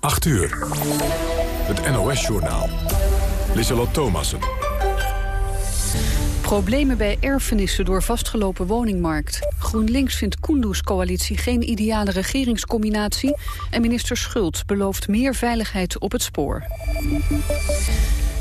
8 uur. Het NOS-journaal. Lissalot Thomassen. Problemen bij erfenissen door vastgelopen woningmarkt. GroenLinks vindt Kunduz-coalitie geen ideale regeringscombinatie... en minister Schult belooft meer veiligheid op het spoor.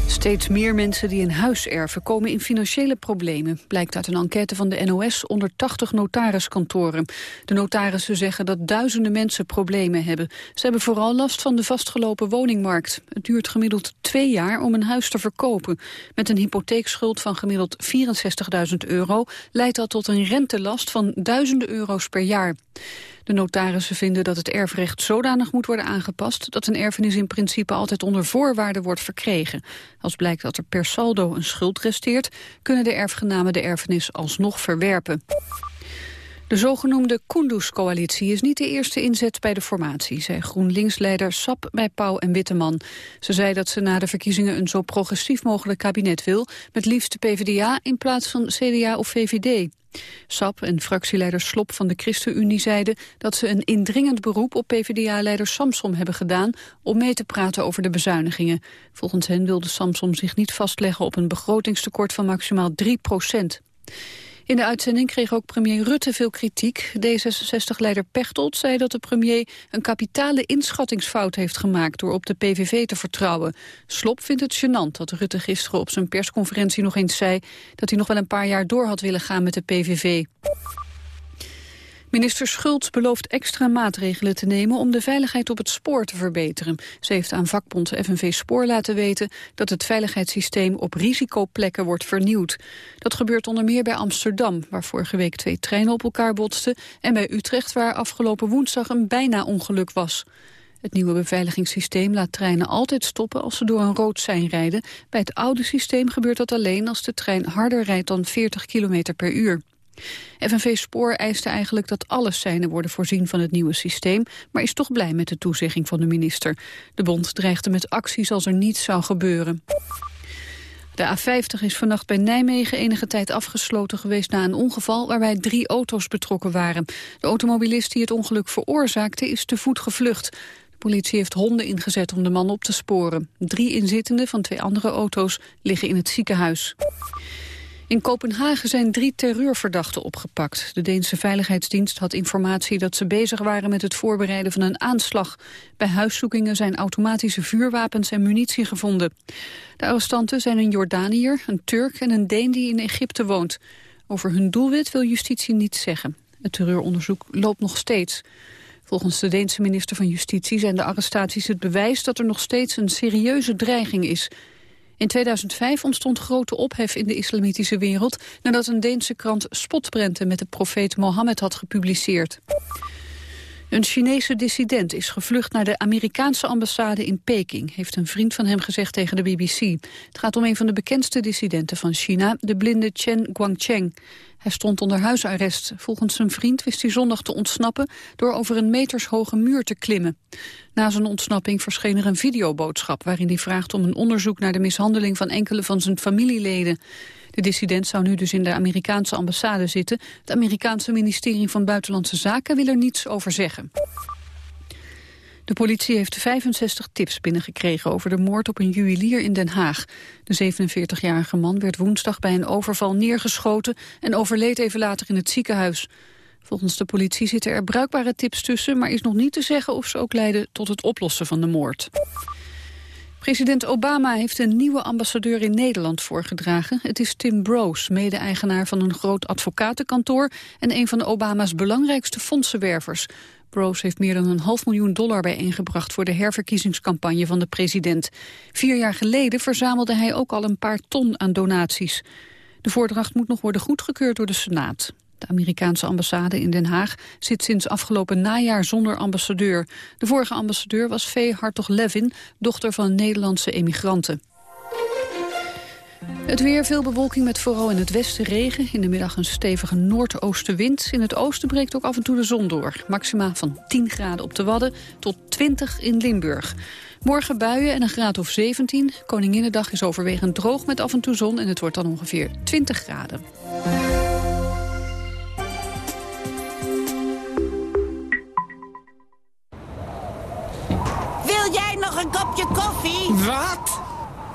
Steeds meer mensen die een huis erven komen in financiële problemen, blijkt uit een enquête van de NOS onder 80 notariskantoren. De notarissen zeggen dat duizenden mensen problemen hebben. Ze hebben vooral last van de vastgelopen woningmarkt. Het duurt gemiddeld twee jaar om een huis te verkopen. Met een hypotheekschuld van gemiddeld 64.000 euro leidt dat tot een rentelast van duizenden euro's per jaar. De notarissen vinden dat het erfrecht zodanig moet worden aangepast... dat een erfenis in principe altijd onder voorwaarden wordt verkregen. Als blijkt dat er per saldo een schuld resteert... kunnen de erfgenamen de erfenis alsnog verwerpen. De zogenoemde Kunduz-coalitie is niet de eerste inzet bij de formatie, zei GroenLinks-leider Sap bij Pauw en Witteman. Ze zei dat ze na de verkiezingen een zo progressief mogelijk kabinet wil, met liefst de PvdA in plaats van CDA of VVD. Sap en fractieleider Slop van de ChristenUnie zeiden dat ze een indringend beroep op PvdA-leider Samsom hebben gedaan om mee te praten over de bezuinigingen. Volgens hen wilde Samsom zich niet vastleggen op een begrotingstekort van maximaal 3 procent. In de uitzending kreeg ook premier Rutte veel kritiek. D66-leider Pechtold zei dat de premier een kapitale inschattingsfout heeft gemaakt door op de PVV te vertrouwen. Slop vindt het gênant dat Rutte gisteren op zijn persconferentie nog eens zei dat hij nog wel een paar jaar door had willen gaan met de PVV. Minister Schultz belooft extra maatregelen te nemen om de veiligheid op het spoor te verbeteren. Ze heeft aan vakbond FNV Spoor laten weten dat het veiligheidssysteem op risicoplekken wordt vernieuwd. Dat gebeurt onder meer bij Amsterdam, waar vorige week twee treinen op elkaar botsten, en bij Utrecht, waar afgelopen woensdag een bijna ongeluk was. Het nieuwe beveiligingssysteem laat treinen altijd stoppen als ze door een rood sein rijden. Bij het oude systeem gebeurt dat alleen als de trein harder rijdt dan 40 km per uur. FNV Spoor eiste eigenlijk dat alle seinen worden voorzien van het nieuwe systeem, maar is toch blij met de toezegging van de minister. De bond dreigde met acties als er niets zou gebeuren. De A50 is vannacht bij Nijmegen enige tijd afgesloten geweest na een ongeval waarbij drie auto's betrokken waren. De automobilist die het ongeluk veroorzaakte is te voet gevlucht. De politie heeft honden ingezet om de man op te sporen. Drie inzittenden van twee andere auto's liggen in het ziekenhuis. In Kopenhagen zijn drie terreurverdachten opgepakt. De Deense Veiligheidsdienst had informatie dat ze bezig waren met het voorbereiden van een aanslag. Bij huiszoekingen zijn automatische vuurwapens en munitie gevonden. De arrestanten zijn een Jordaniër, een Turk en een Deen die in Egypte woont. Over hun doelwit wil justitie niets zeggen. Het terreuronderzoek loopt nog steeds. Volgens de Deense minister van Justitie zijn de arrestaties het bewijs dat er nog steeds een serieuze dreiging is in 2005 ontstond grote ophef in de islamitische wereld... nadat een Deense krant spotprenten met de profeet Mohammed had gepubliceerd. Een Chinese dissident is gevlucht naar de Amerikaanse ambassade in Peking, heeft een vriend van hem gezegd tegen de BBC. Het gaat om een van de bekendste dissidenten van China, de blinde Chen Guangcheng. Hij stond onder huisarrest. Volgens zijn vriend wist hij zondag te ontsnappen door over een metershoge muur te klimmen. Na zijn ontsnapping verscheen er een videoboodschap waarin hij vraagt om een onderzoek naar de mishandeling van enkele van zijn familieleden. De dissident zou nu dus in de Amerikaanse ambassade zitten. Het Amerikaanse ministerie van Buitenlandse Zaken wil er niets over zeggen. De politie heeft 65 tips binnengekregen over de moord op een juwelier in Den Haag. De 47-jarige man werd woensdag bij een overval neergeschoten en overleed even later in het ziekenhuis. Volgens de politie zitten er bruikbare tips tussen, maar is nog niet te zeggen of ze ook leiden tot het oplossen van de moord. President Obama heeft een nieuwe ambassadeur in Nederland voorgedragen. Het is Tim Brose, mede-eigenaar van een groot advocatenkantoor... en een van Obama's belangrijkste fondsenwervers. Brose heeft meer dan een half miljoen dollar bijeengebracht... voor de herverkiezingscampagne van de president. Vier jaar geleden verzamelde hij ook al een paar ton aan donaties. De voordracht moet nog worden goedgekeurd door de Senaat. De Amerikaanse ambassade in Den Haag zit sinds afgelopen najaar zonder ambassadeur. De vorige ambassadeur was Vee Hartog-Levin, dochter van Nederlandse emigranten. Het weer, veel bewolking met vooral in het westen regen. In de middag een stevige noordoostenwind. In het oosten breekt ook af en toe de zon door. Maxima van 10 graden op de Wadden tot 20 in Limburg. Morgen buien en een graad of 17. Koninginnedag is overwegend droog met af en toe zon... en het wordt dan ongeveer 20 graden. Wil jij nog een kopje koffie? Wat?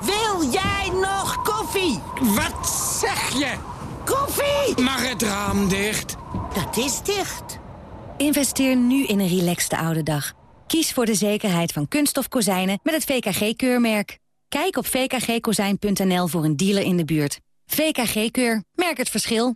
Wil jij nog koffie? Wat zeg je? Koffie! Mag het raam dicht? Dat is dicht. Investeer nu in een relaxte oude dag. Kies voor de zekerheid van kunststof kozijnen met het VKG-keurmerk. Kijk op vkgkozijn.nl voor een dealer in de buurt. VKG-keur. Merk het verschil.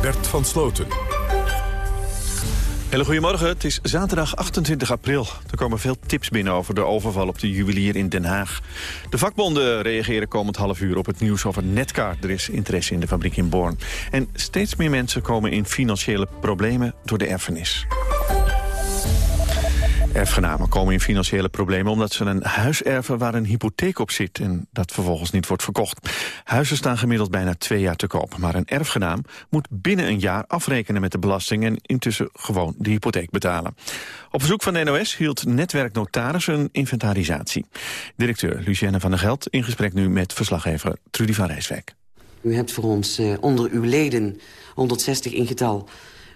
Bert van Sloten. Hele goedemorgen, het is zaterdag 28 april. Er komen veel tips binnen over de overval op de juwelier in Den Haag. De vakbonden reageren komend half uur op het nieuws over Netcar. Er is interesse in de fabriek in Born. En steeds meer mensen komen in financiële problemen door de erfenis. Erfgenamen komen in financiële problemen omdat ze een huis erven waar een hypotheek op zit en dat vervolgens niet wordt verkocht. Huizen staan gemiddeld bijna twee jaar te koop, maar een erfgenaam moet binnen een jaar afrekenen met de belasting en intussen gewoon de hypotheek betalen. Op verzoek van de NOS hield Netwerk Notaris een inventarisatie. Directeur Lucienne van der Geld in gesprek nu met verslaggever Trudy van Rijswijk. U hebt voor ons uh, onder uw leden 160 in getal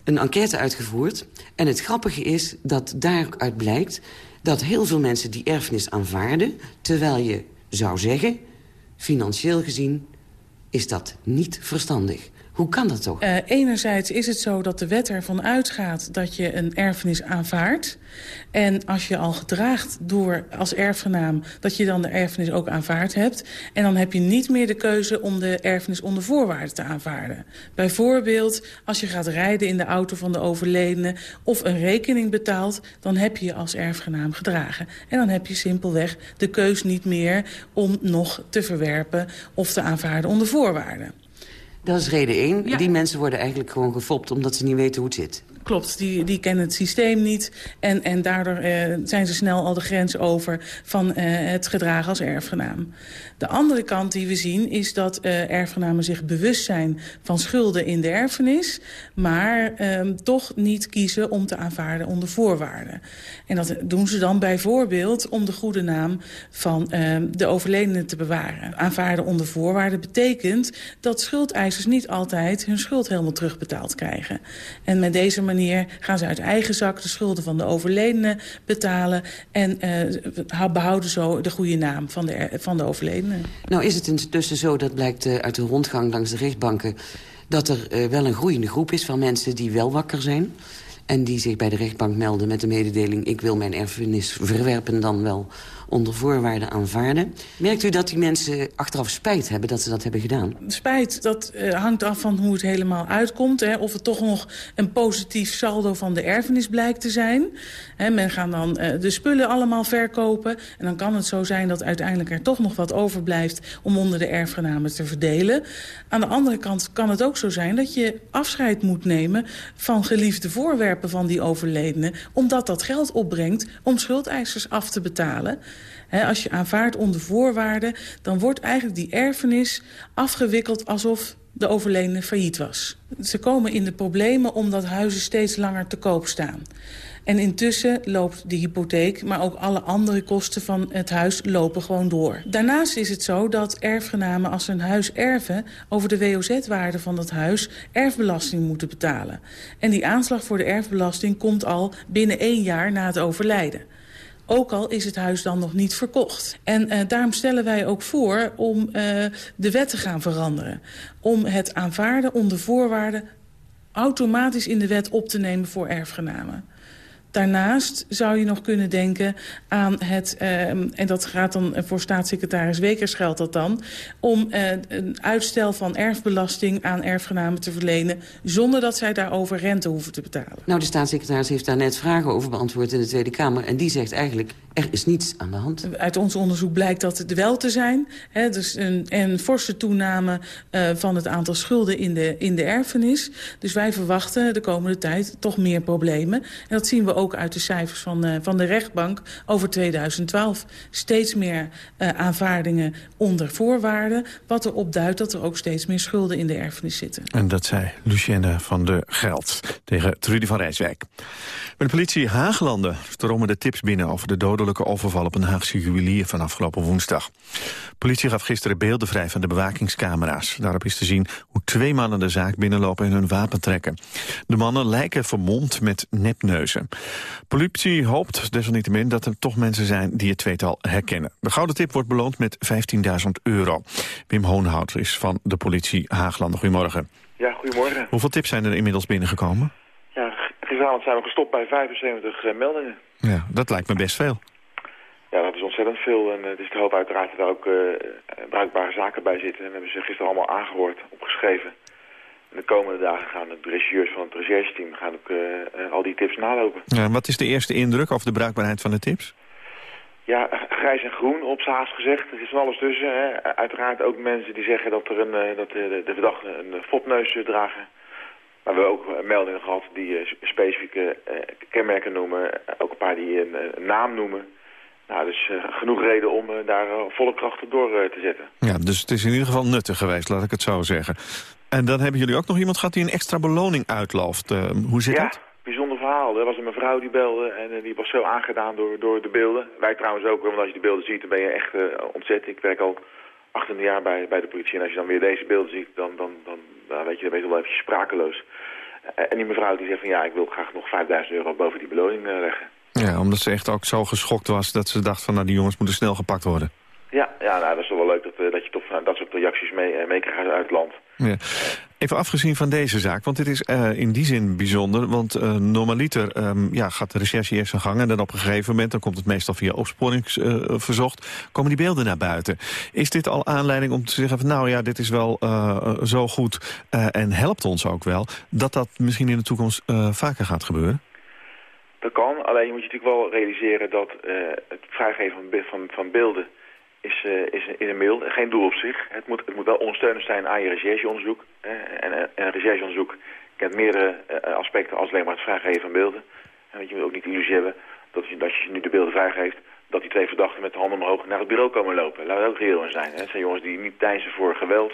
een enquête uitgevoerd. En het grappige is dat daaruit blijkt dat heel veel mensen die erfenis aanvaarden... terwijl je zou zeggen, financieel gezien is dat niet verstandig. Hoe kan dat toch? Uh, enerzijds is het zo dat de wet ervan uitgaat dat je een erfenis aanvaardt. En als je al gedraagt door als erfgenaam dat je dan de erfenis ook aanvaard hebt. En dan heb je niet meer de keuze om de erfenis onder voorwaarden te aanvaarden. Bijvoorbeeld als je gaat rijden in de auto van de overledene of een rekening betaalt. Dan heb je je als erfgenaam gedragen. En dan heb je simpelweg de keus niet meer om nog te verwerpen of te aanvaarden onder voorwaarden. Dat is reden één. Ja. Die mensen worden eigenlijk gewoon gefopt omdat ze niet weten hoe het zit. Klopt, die, die kennen het systeem niet. En, en daardoor uh, zijn ze snel al de grens over van uh, het gedrag als erfgenaam. De andere kant die we zien is dat uh, erfgenamen zich bewust zijn van schulden in de erfenis. Maar toch niet kiezen om te aanvaarden onder voorwaarden. En dat doen ze dan bijvoorbeeld om de goede naam van de overledene te bewaren. Aanvaarden onder voorwaarden betekent dat schuldeisers niet altijd hun schuld helemaal terugbetaald krijgen. En met deze manier gaan ze uit eigen zak de schulden van de overledene betalen... en uh, behouden zo de goede naam van de, van de overledene. Nou is het intussen zo, dat blijkt uh, uit de rondgang langs de rechtbanken... dat er uh, wel een groeiende groep is van mensen die wel wakker zijn... en die zich bij de rechtbank melden met de mededeling... ik wil mijn erfenis verwerpen dan wel onder voorwaarden aanvaarden. Merkt u dat die mensen achteraf spijt hebben dat ze dat hebben gedaan? Spijt, dat uh, hangt af van hoe het helemaal uitkomt. Hè. Of het toch nog een positief saldo van de erfenis blijkt te zijn. Hè, men gaat dan uh, de spullen allemaal verkopen. En dan kan het zo zijn dat uiteindelijk er toch nog wat overblijft... om onder de erfgenamen te verdelen. Aan de andere kant kan het ook zo zijn dat je afscheid moet nemen... van geliefde voorwerpen van die overledene... omdat dat geld opbrengt om schuldeisers af te betalen... He, als je aanvaardt onder voorwaarden... dan wordt eigenlijk die erfenis afgewikkeld alsof de overledene failliet was. Ze komen in de problemen omdat huizen steeds langer te koop staan. En intussen loopt de hypotheek, maar ook alle andere kosten van het huis lopen gewoon door. Daarnaast is het zo dat erfgenamen als een huis erven... over de WOZ-waarde van dat huis erfbelasting moeten betalen. En die aanslag voor de erfbelasting komt al binnen één jaar na het overlijden. Ook al is het huis dan nog niet verkocht. En uh, daarom stellen wij ook voor om uh, de wet te gaan veranderen. Om het aanvaarden onder voorwaarden automatisch in de wet op te nemen voor erfgenamen. Daarnaast zou je nog kunnen denken aan het... Ehm, en dat gaat dan voor staatssecretaris Wekers geldt dat dan... om uh, een uitstel van erfbelasting aan erfgenamen te verlenen... zonder dat zij daarover rente hoeven te betalen. Nou, de staatssecretaris heeft daar net vragen over beantwoord in de Tweede Kamer... en die zegt eigenlijk, er is niets aan de hand. Uit ons onderzoek blijkt dat het wel te zijn. Hè, dus een, een forse toename uh, van het aantal schulden in de, in de erfenis. Dus wij verwachten de komende tijd toch meer problemen. En dat zien we ook uit de cijfers van, uh, van de rechtbank over 2012. Steeds meer uh, aanvaardingen onder voorwaarden. Wat erop duidt dat er ook steeds meer schulden in de erfenis zitten. En dat zei Lucienne van de Geld tegen Trudy van Rijswijk. Bij de politie Haaglanden stromen de tips binnen over de dodelijke overval op een Haagse juwelier van afgelopen woensdag. Politie gaf gisteren beelden vrij van de bewakingscamera's. Daarop is te zien hoe twee mannen de zaak binnenlopen en hun wapen trekken. De mannen lijken vermomd met nepneuzen. Politie hoopt desalniettemin dat er toch mensen zijn die het tweetal herkennen. De gouden tip wordt beloond met 15.000 euro. Wim Hoonhout is van de politie Haaglanden. Goedemorgen. Ja, goedemorgen. Hoeveel tips zijn er inmiddels binnengekomen? Ja, gisteravond zijn we gestopt bij 75 uh, meldingen. Ja, dat lijkt me best veel. Ontzettend veel. En het is de hoop uiteraard dat er ook uh, bruikbare zaken bij zitten. En we hebben ze gisteren allemaal aangehoord, opgeschreven. En de komende dagen gaan de regisseurs van het rechercheteam gaan ook uh, al die tips nalopen. Ja, wat is de eerste indruk over de bruikbaarheid van de tips? Ja, grijs en groen op z'n haast gezegd. Er is van alles tussen. Hè. Uiteraard ook mensen die zeggen dat, er een, dat de, de verdachten een fopneus dragen. Maar we hebben ook meldingen gehad die specifieke kenmerken noemen. Ook een paar die een naam noemen. Nou, dus uh, genoeg reden om uh, daar uh, volle krachten door te zetten. Ja, dus het is in ieder geval nuttig geweest, laat ik het zo zeggen. En dan hebben jullie ook nog iemand gehad die een extra beloning uitlooft. hoe zit ja, dat? bijzonder verhaal. Er was een mevrouw die belde en die was zo aangedaan door, door de beelden. Wij trouwens ook, want als je die beelden ziet, dan ben je echt ontzet. Ik werk al 28 jaar bij, bij de politie en als je dan weer deze beelden ziet, dan, dan, dan, dan weet je, dan ben je wel eventjes sprakeloos. En die mevrouw die zegt van ja, ik wil graag nog 5000 euro boven die beloning leggen. Ja, omdat ze echt ook zo geschokt was dat ze dacht van nou die jongens moeten snel gepakt worden. Ja, ja nou, dat is wel leuk dat, dat je toch dat soort reacties mee, mee krijgt uit het land. Ja. Even afgezien van deze zaak, want dit is uh, in die zin bijzonder. Want uh, normaliter um, ja, gaat de recherche eerst zijn gang... en dan op een gegeven moment, dan komt het meestal via opsporingsverzocht... Uh, komen die beelden naar buiten. Is dit al aanleiding om te zeggen van... nou ja, dit is wel zo goed en helpt ons ook wel... dat dat misschien in de toekomst vaker gaat gebeuren? Dat kan, natuurlijk wel realiseren dat uh, het vrijgeven van, van, van beelden is, uh, is, is een middel, geen doel op zich. Het moet, het moet wel ondersteunend zijn aan je rechercheonderzoek. En, en een rechercheonderzoek kent meerdere aspecten als alleen maar het vrijgeven van beelden. En want je moet ook niet de illusie hebben dat je, dat je nu de beelden vrijgeeft, dat die twee verdachten met de handen omhoog naar het bureau komen lopen. Laten we ook reëel in zijn. Hè. Het zijn jongens die niet deinzen voor geweld.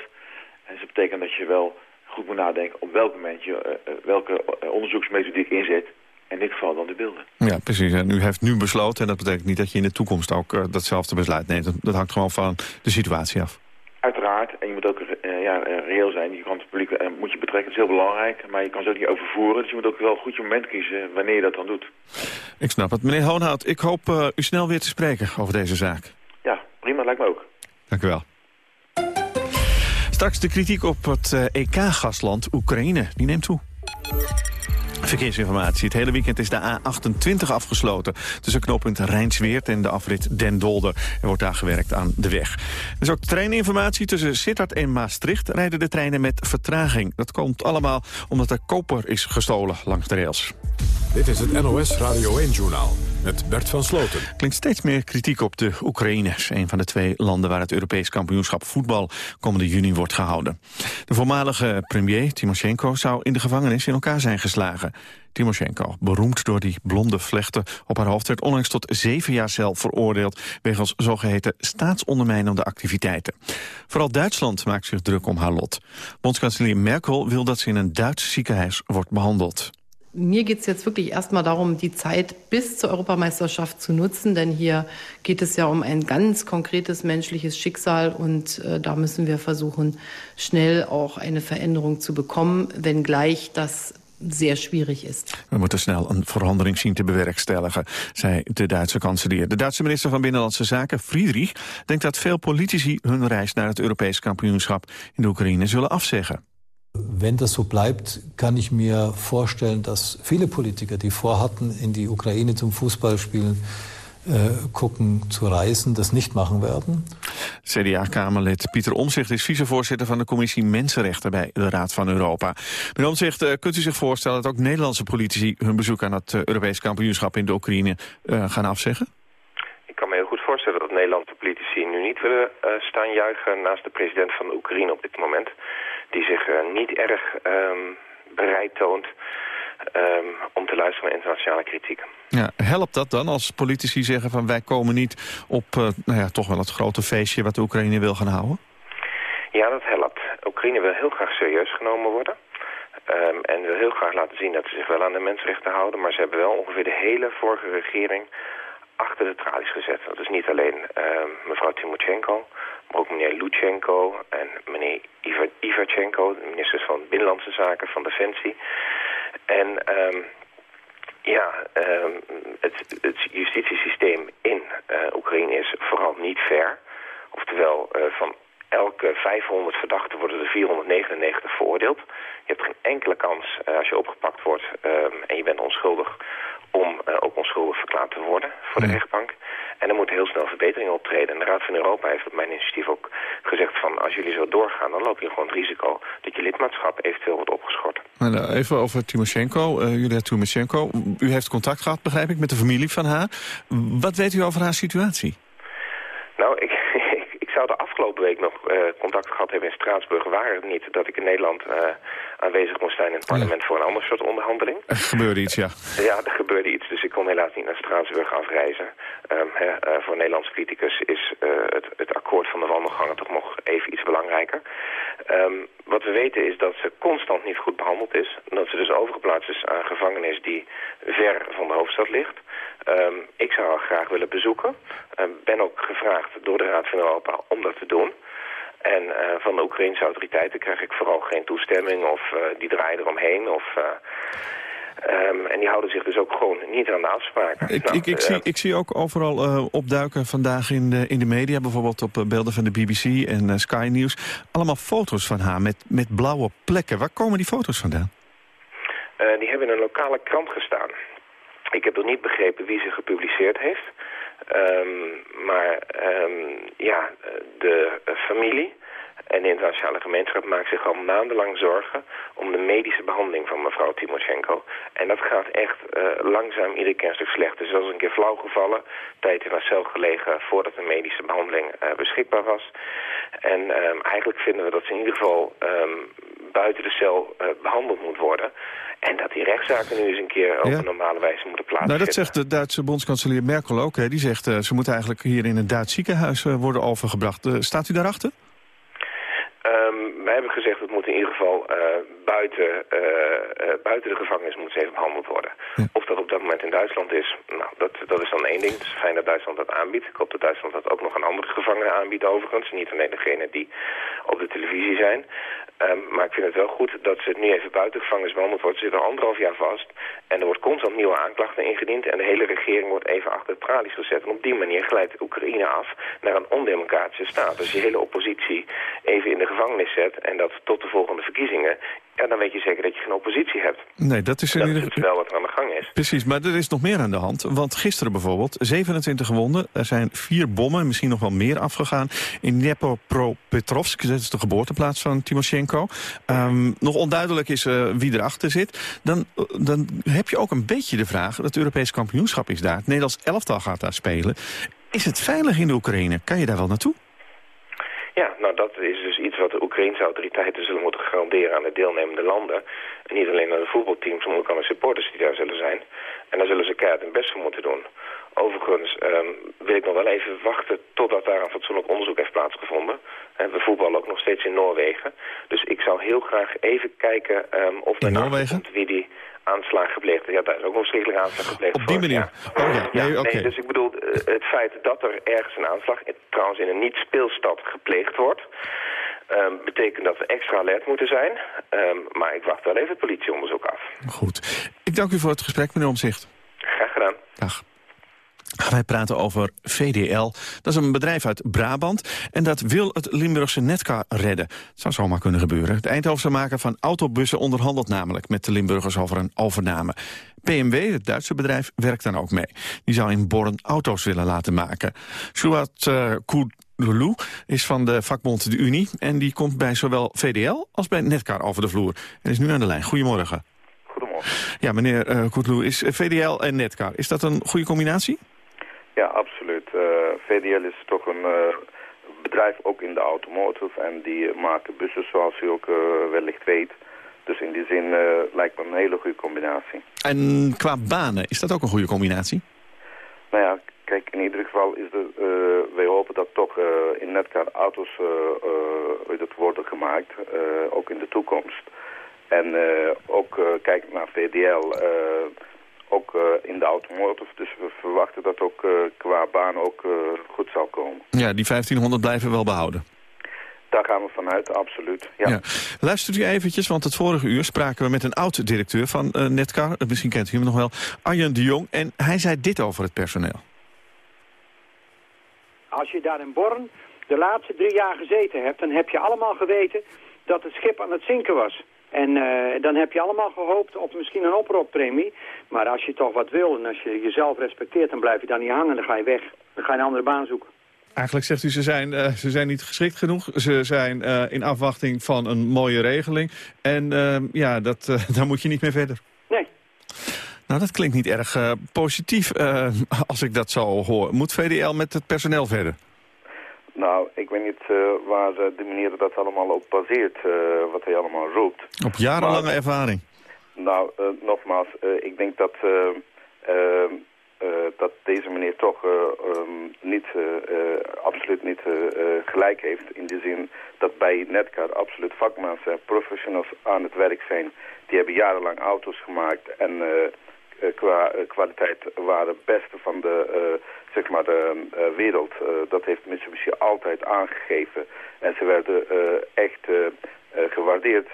En dat betekent dat je wel goed moet nadenken op welk moment je welke onderzoeksmethodiek inzet in dit geval dan de beelden. Ja, precies. En u heeft nu besloten, en dat betekent niet dat je in de toekomst ook uh, datzelfde besluit neemt. Dat hangt gewoon van de situatie af. Uiteraard. En je moet ook uh, ja, reëel zijn. Je kan het publiek uh, moet je betrekken, dat is heel belangrijk. Maar je kan ze ook niet overvoeren. Dus je moet ook wel goed je moment kiezen wanneer je dat dan doet. Ik snap het. Meneer Hoonhout, ik hoop u snel weer te spreken over deze zaak. Ja, prima. Lijkt me ook. Dank u wel. Straks de kritiek op het EK-gastland Oekraïne. Die neemt toe. Verkeersinformatie. Het hele weekend is de A28 afgesloten. Tussen knooppunt Rijnsweert en de afrit Den Dolder. Er wordt daar gewerkt aan de weg. Er is ook treininformatie. Tussen Sittard en Maastricht rijden de treinen met vertraging. Dat komt allemaal omdat er koper is gestolen langs de rails. Dit is het NOS Radio 1-journaal met Bert van Sloten. Klinkt steeds meer kritiek op de Oekraïne. Een van de twee landen waar het Europees kampioenschap voetbal komende juni wordt gehouden. De voormalige premier Timoshenko zou in de gevangenis in elkaar zijn geslagen. Timoshenko, beroemd door die blonde vlechten op haar hoofd... werd onlangs tot zeven jaar cel veroordeeld... wegens zogeheten staatsondermijnende activiteiten. Vooral Duitsland maakt zich druk om haar lot. Bondskanselier Merkel wil dat ze in een Duits ziekenhuis wordt behandeld. Mir geht es jetzt wirklich erstmal darum, die Zeit bis zur Europameisterschaft zu nutzen, denn hier geht es ja um ein ganz konkretes menschliches Schicksal und äh, da müssen wir versuchen, schnell auch eine Veränderung zu bekommen, wenngleich das zeer schwierig is. We moeten snel een verandering zien te bewerkstelligen, zei de Duitse kanselier. De Duitse minister van Binnenlandse Zaken, Friedrich, denkt dat veel politici hun reis naar het Europees kampioenschap in de Oekraïne zullen afzeggen. Wenn das so bleibt, kann ich mir vorstellen, dass viele Politiker, die vorhatten, in die Ukraine zum Fußballspielen äh, gucken zu reisen, das nicht machen werden. CDA-Kamerlid Pieter Omzicht is vicevoorzitter van de commissie Mensenrechten bij de Raad van Europa. Meneer Omzicht, uh, kunt u zich voorstellen dat ook Nederlandse politici hun bezoek aan het uh, Europees kampioenschap in de Oekraïne uh, gaan afzeggen? Ik kan me heel goed voorstellen dat Nederlandse politici nu niet willen staan juichen naast de president van de Oekraïne op dit moment. Die zich niet erg um, bereid toont um, om te luisteren naar internationale kritiek. Ja, helpt dat dan als politici zeggen van wij komen niet op uh, nou ja, toch wel het grote feestje wat de Oekraïne wil gaan houden? Ja, dat helpt. Oekraïne wil heel graag serieus genomen worden. Um, en wil heel graag laten zien dat ze zich wel aan de mensenrechten houden. Maar ze hebben wel ongeveer de hele vorige regering achter de tralies gezet. Dat is niet alleen uh, mevrouw Timoshenko, maar ook meneer Lutsenko en meneer Iva Ivachenko, de ministers van Binnenlandse Zaken, van Defensie. En um, ja, um, het, het justitiesysteem in uh, Oekraïne is vooral niet fair. Oftewel, uh, van elke 500 verdachten worden er 499 veroordeeld. Je hebt geen enkele kans uh, als je opgepakt wordt um, en je bent onschuldig om uh, ook onschuldig verklaard te worden voor de Hmm. rechtbank. En er moet heel snel verbetering optreden. En de Raad van Europa heeft op mijn initiatief ook gezegd van... als jullie zo doorgaan, dan loop je gewoon het risico... dat je lidmaatschap eventueel wordt opgeschort. Nou, nou, even over Timoshenko, uh, Julia Timoshenko. U heeft contact gehad, begrijp ik, met de familie van haar. Wat weet u over haar situatie? Nou, ik, ik zou de afgelopen week nog uh, contact gehad hebben in Straatsburg. Waar het niet dat ik in Nederland uh, aanwezig moest zijn in het parlement ja. voor een ander soort onderhandeling. Er gebeurde iets, ja. Ja, er gebeurde iets, dus ik kon helaas niet naar Straatsburg afreizen. Um, hè, uh, voor een Nederlandse criticus is uh, het, het akkoord van de wandelgangen toch nog even iets belangrijker. Um, wat we weten is dat ze constant niet goed behandeld is. Dat ze dus overgeplaatst is aan gevangenis die ver van de hoofdstad ligt. Um, ik zou haar graag willen bezoeken. Ben ook gevraagd door de Raad van Europa om dat te doen. En uh, van de Oekraïnse autoriteiten krijg ik vooral geen toestemming of uh, die draaien eromheen. Of, uh, um, en die houden zich dus ook gewoon niet aan de afspraken. Ik, nou, ik, ik, zie, ik zie ook overal opduiken vandaag in de, in de media, bijvoorbeeld op beelden van de BBC en Sky News. Allemaal foto's van haar met, met blauwe plekken. Waar komen die foto's vandaan? Die hebben in een lokale krant gestaan. Ik heb nog niet begrepen wie ze gepubliceerd heeft. Um, maar um, ja, de uh, familie en de internationale gemeenschap maakt zich al maandenlang zorgen om de medische behandeling van mevrouw Timoshenko. En dat gaat echt uh, langzaam iedere keer een stuk slechter. Ze was een keer flauw gevallen, tijd in haar cel gelegen voordat de medische behandeling uh, beschikbaar was. En um, eigenlijk vinden we dat ze in ieder geval buiten de cel uh, behandeld moet worden. En dat die rechtszaken nu eens een keer op ja. een normale wijze moeten plaatsvinden. Nou, dat zegt de Duitse bondskanselier Merkel ook. Hè. Die zegt ze moeten eigenlijk hier in een Duits ziekenhuis worden overgebracht. Staat u daarachter? Um, wij hebben gezegd het moet in ieder geval uh, buiten, uh, uh, buiten de gevangenis moet even behandeld worden. Ja. Of dat op dat moment in Duitsland is, nou, dat, dat is dan één ding. Het is fijn dat Duitsland dat aanbiedt. Ik hoop dat Duitsland dat ook nog aan andere gevangenen aanbiedt overigens. Niet alleen degene die op de televisie zijn. Um, maar ik vind het wel goed dat ze nu even buiten gevangenis behandeld wordt. Ze zit er anderhalf jaar vast. En er wordt constant nieuwe aanklachten ingediend. En de hele regering wordt even achter de tralies gezet. En op die manier glijdt Oekraïne af naar een ondemocratische staat. Dus je hele oppositie even in de gevangenis zet. En dat tot de volgende verkiezingen. Ja, dan weet je zeker dat je geen oppositie hebt. Nee, dat is, dat is het wel wat er aan de gang is. Precies, maar er is nog meer aan de hand. Want gisteren bijvoorbeeld, 27 gewonden. Er zijn vier bommen, misschien nog wel meer afgegaan. In Dnepropetrovsk, dat is de geboorteplaats van Timoshenko. Um, nog onduidelijk is uh, wie erachter zit. Dan, uh, dan heb je ook een beetje de vraag, het Europees kampioenschap is daar. Het Nederlands elftal gaat daar spelen. Is het veilig in de Oekraïne? Kan je daar wel naartoe? Ja, nou dat is wat de Oekraïnse autoriteiten zullen moeten garanderen aan de deelnemende landen. En niet alleen aan de voetbalteams, maar ook aan de supporters die daar zullen zijn. En daar zullen ze keihard hun best voor moeten doen. Overigens um, wil ik nog wel even wachten totdat daar een fatsoenlijk onderzoek heeft plaatsgevonden. En we voetballen ook nog steeds in Noorwegen. Dus ik zou heel graag even kijken um, of er komt wie die aanslag gepleegd. Ja, daar is ook een verschrikkelijke aanslag gepleegd. Op die manier? Ja. Oh, ja. ja nee, okay. dus ik bedoel, het feit dat er ergens een aanslag, trouwens in een niet-speelstad, gepleegd wordt... Um, betekent dat we extra alert moeten zijn. Um, maar ik wacht wel even het politieonderzoek af. Goed. Ik dank u voor het gesprek, meneer Omzicht. Graag gedaan. Dag. Wij praten over VDL. Dat is een bedrijf uit Brabant. En dat wil het Limburgse netcar redden. Het zou zomaar kunnen gebeuren. De Eindhovense maker van autobussen onderhandelt namelijk... met de Limburgers over een overname. BMW, het Duitse bedrijf, werkt dan ook mee. Die zou in Born auto's willen laten maken. Shuat uh, Lulu is van de vakbond de Unie... en die komt bij zowel VDL als bij Netcar over de vloer. En is nu aan de lijn. Goedemorgen. Goedemorgen. Ja, meneer uh, Koetloe, is VDL en Netcar, is dat een goede combinatie? Ja, absoluut. Uh, VDL is toch een uh, bedrijf ook in de automotive en die maken bussen zoals u ook uh, wellicht weet. Dus in die zin lijkt me een hele goede combinatie. En qua banen, is dat ook een goede combinatie? Nou ja, kijk, in ieder geval is de, wij hopen dat toch in Netcar auto's dat worden gemaakt, ook in de toekomst. En ook kijkend naar VDL ook uh, in de automotive. Dus we verwachten dat ook uh, qua baan ook uh, goed zal komen. Ja, die 1500 blijven wel behouden. Daar gaan we vanuit, absoluut. Ja. ja. Luistert u eventjes, want het vorige uur spraken we met een oud-directeur van Netcar. Misschien kent u hem nog wel, Arjen de Jong. En hij zei dit over het personeel. Als je daar in Born de laatste drie jaar gezeten hebt... dan heb je allemaal geweten dat het schip aan het zinken was. En uh, dan heb je allemaal gehoopt op misschien een oproeppremie. Maar als je toch wat wil en als je jezelf respecteert, dan blijf je daar niet hangen. Dan ga je weg. Dan ga je een andere baan zoeken. Eigenlijk zegt u, ze zijn, uh, ze zijn niet geschikt genoeg. Ze zijn uh, in afwachting van een mooie regeling. En ja, dat, daar moet je niet meer verder. Nee. Nou, dat klinkt niet erg positief als ik dat zo hoor. Moet VDL met het personeel verder? Nou, ik weet niet uh, waar de meneer dat allemaal op baseert, wat hij allemaal roept. Op jarenlange maar, ervaring? Nou, nogmaals, ik denk dat, dat deze meneer toch um, niet, absoluut niet gelijk heeft. In de zin dat bij Netcar absoluut vakmensen, professionals aan het werk zijn. Die hebben jarenlang auto's gemaakt en qua kwaliteit waren beste van de zeg maar, de wereld. Dat heeft Mitsubishi altijd aangegeven. En ze werden echt gewaardeerd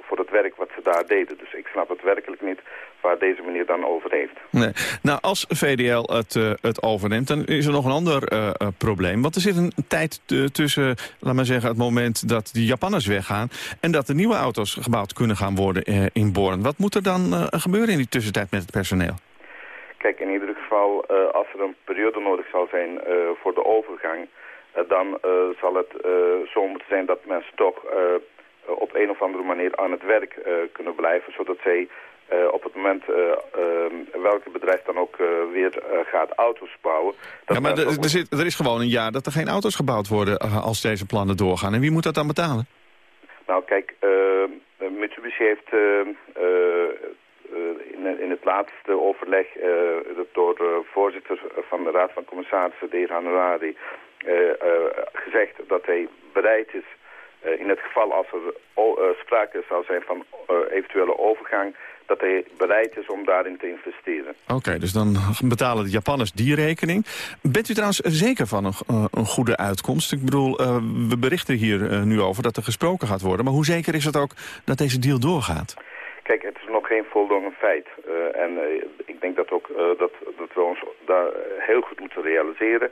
voor het werk wat ze daar deden. Dus ik snap het werkelijk niet waar deze meneer dan over heeft. Nee. Nou, als VDL het, het overneemt, dan is er nog een ander probleem. Want er zit een tijd tussen, laat maar zeggen, het moment dat die Japanners weggaan... en dat de nieuwe auto's gebouwd kunnen gaan worden in Born. Wat moet er dan gebeuren in die tussentijd met het personeel? Kijk, in ieder geval, als er een periode nodig zal zijn voor de overgang... Dan zal het zo moeten zijn dat mensen toch op een of andere manier aan het werk kunnen blijven... zodat zij op het moment welke bedrijf dan ook weer gaat auto's bouwen... ja, maar er, zit, er is gewoon een jaar dat er geen auto's gebouwd worden als deze plannen doorgaan. En wie moet dat dan betalen? Nou, kijk, Mitsubishi heeft in, in, het laatste overleg uh, door de voorzitter van de Raad van Commissarissen, de heer Hanorari, uh, uh, gezegd dat hij bereid is, in het geval als er sprake zou zijn van eventuele overgang, dat hij bereid is om daarin te investeren. Oké, dus dan betalen de Japanners die rekening. Bent u trouwens zeker van een, een goede uitkomst? Ik bedoel, we berichten hier nu over dat er gesproken gaat worden. Maar hoe zeker is het ook dat deze deal doorgaat? Kijk, het is nog geen voldongen feit. Uh, en ik denk dat, ook, uh, dat, dat we ons daar heel goed moeten realiseren.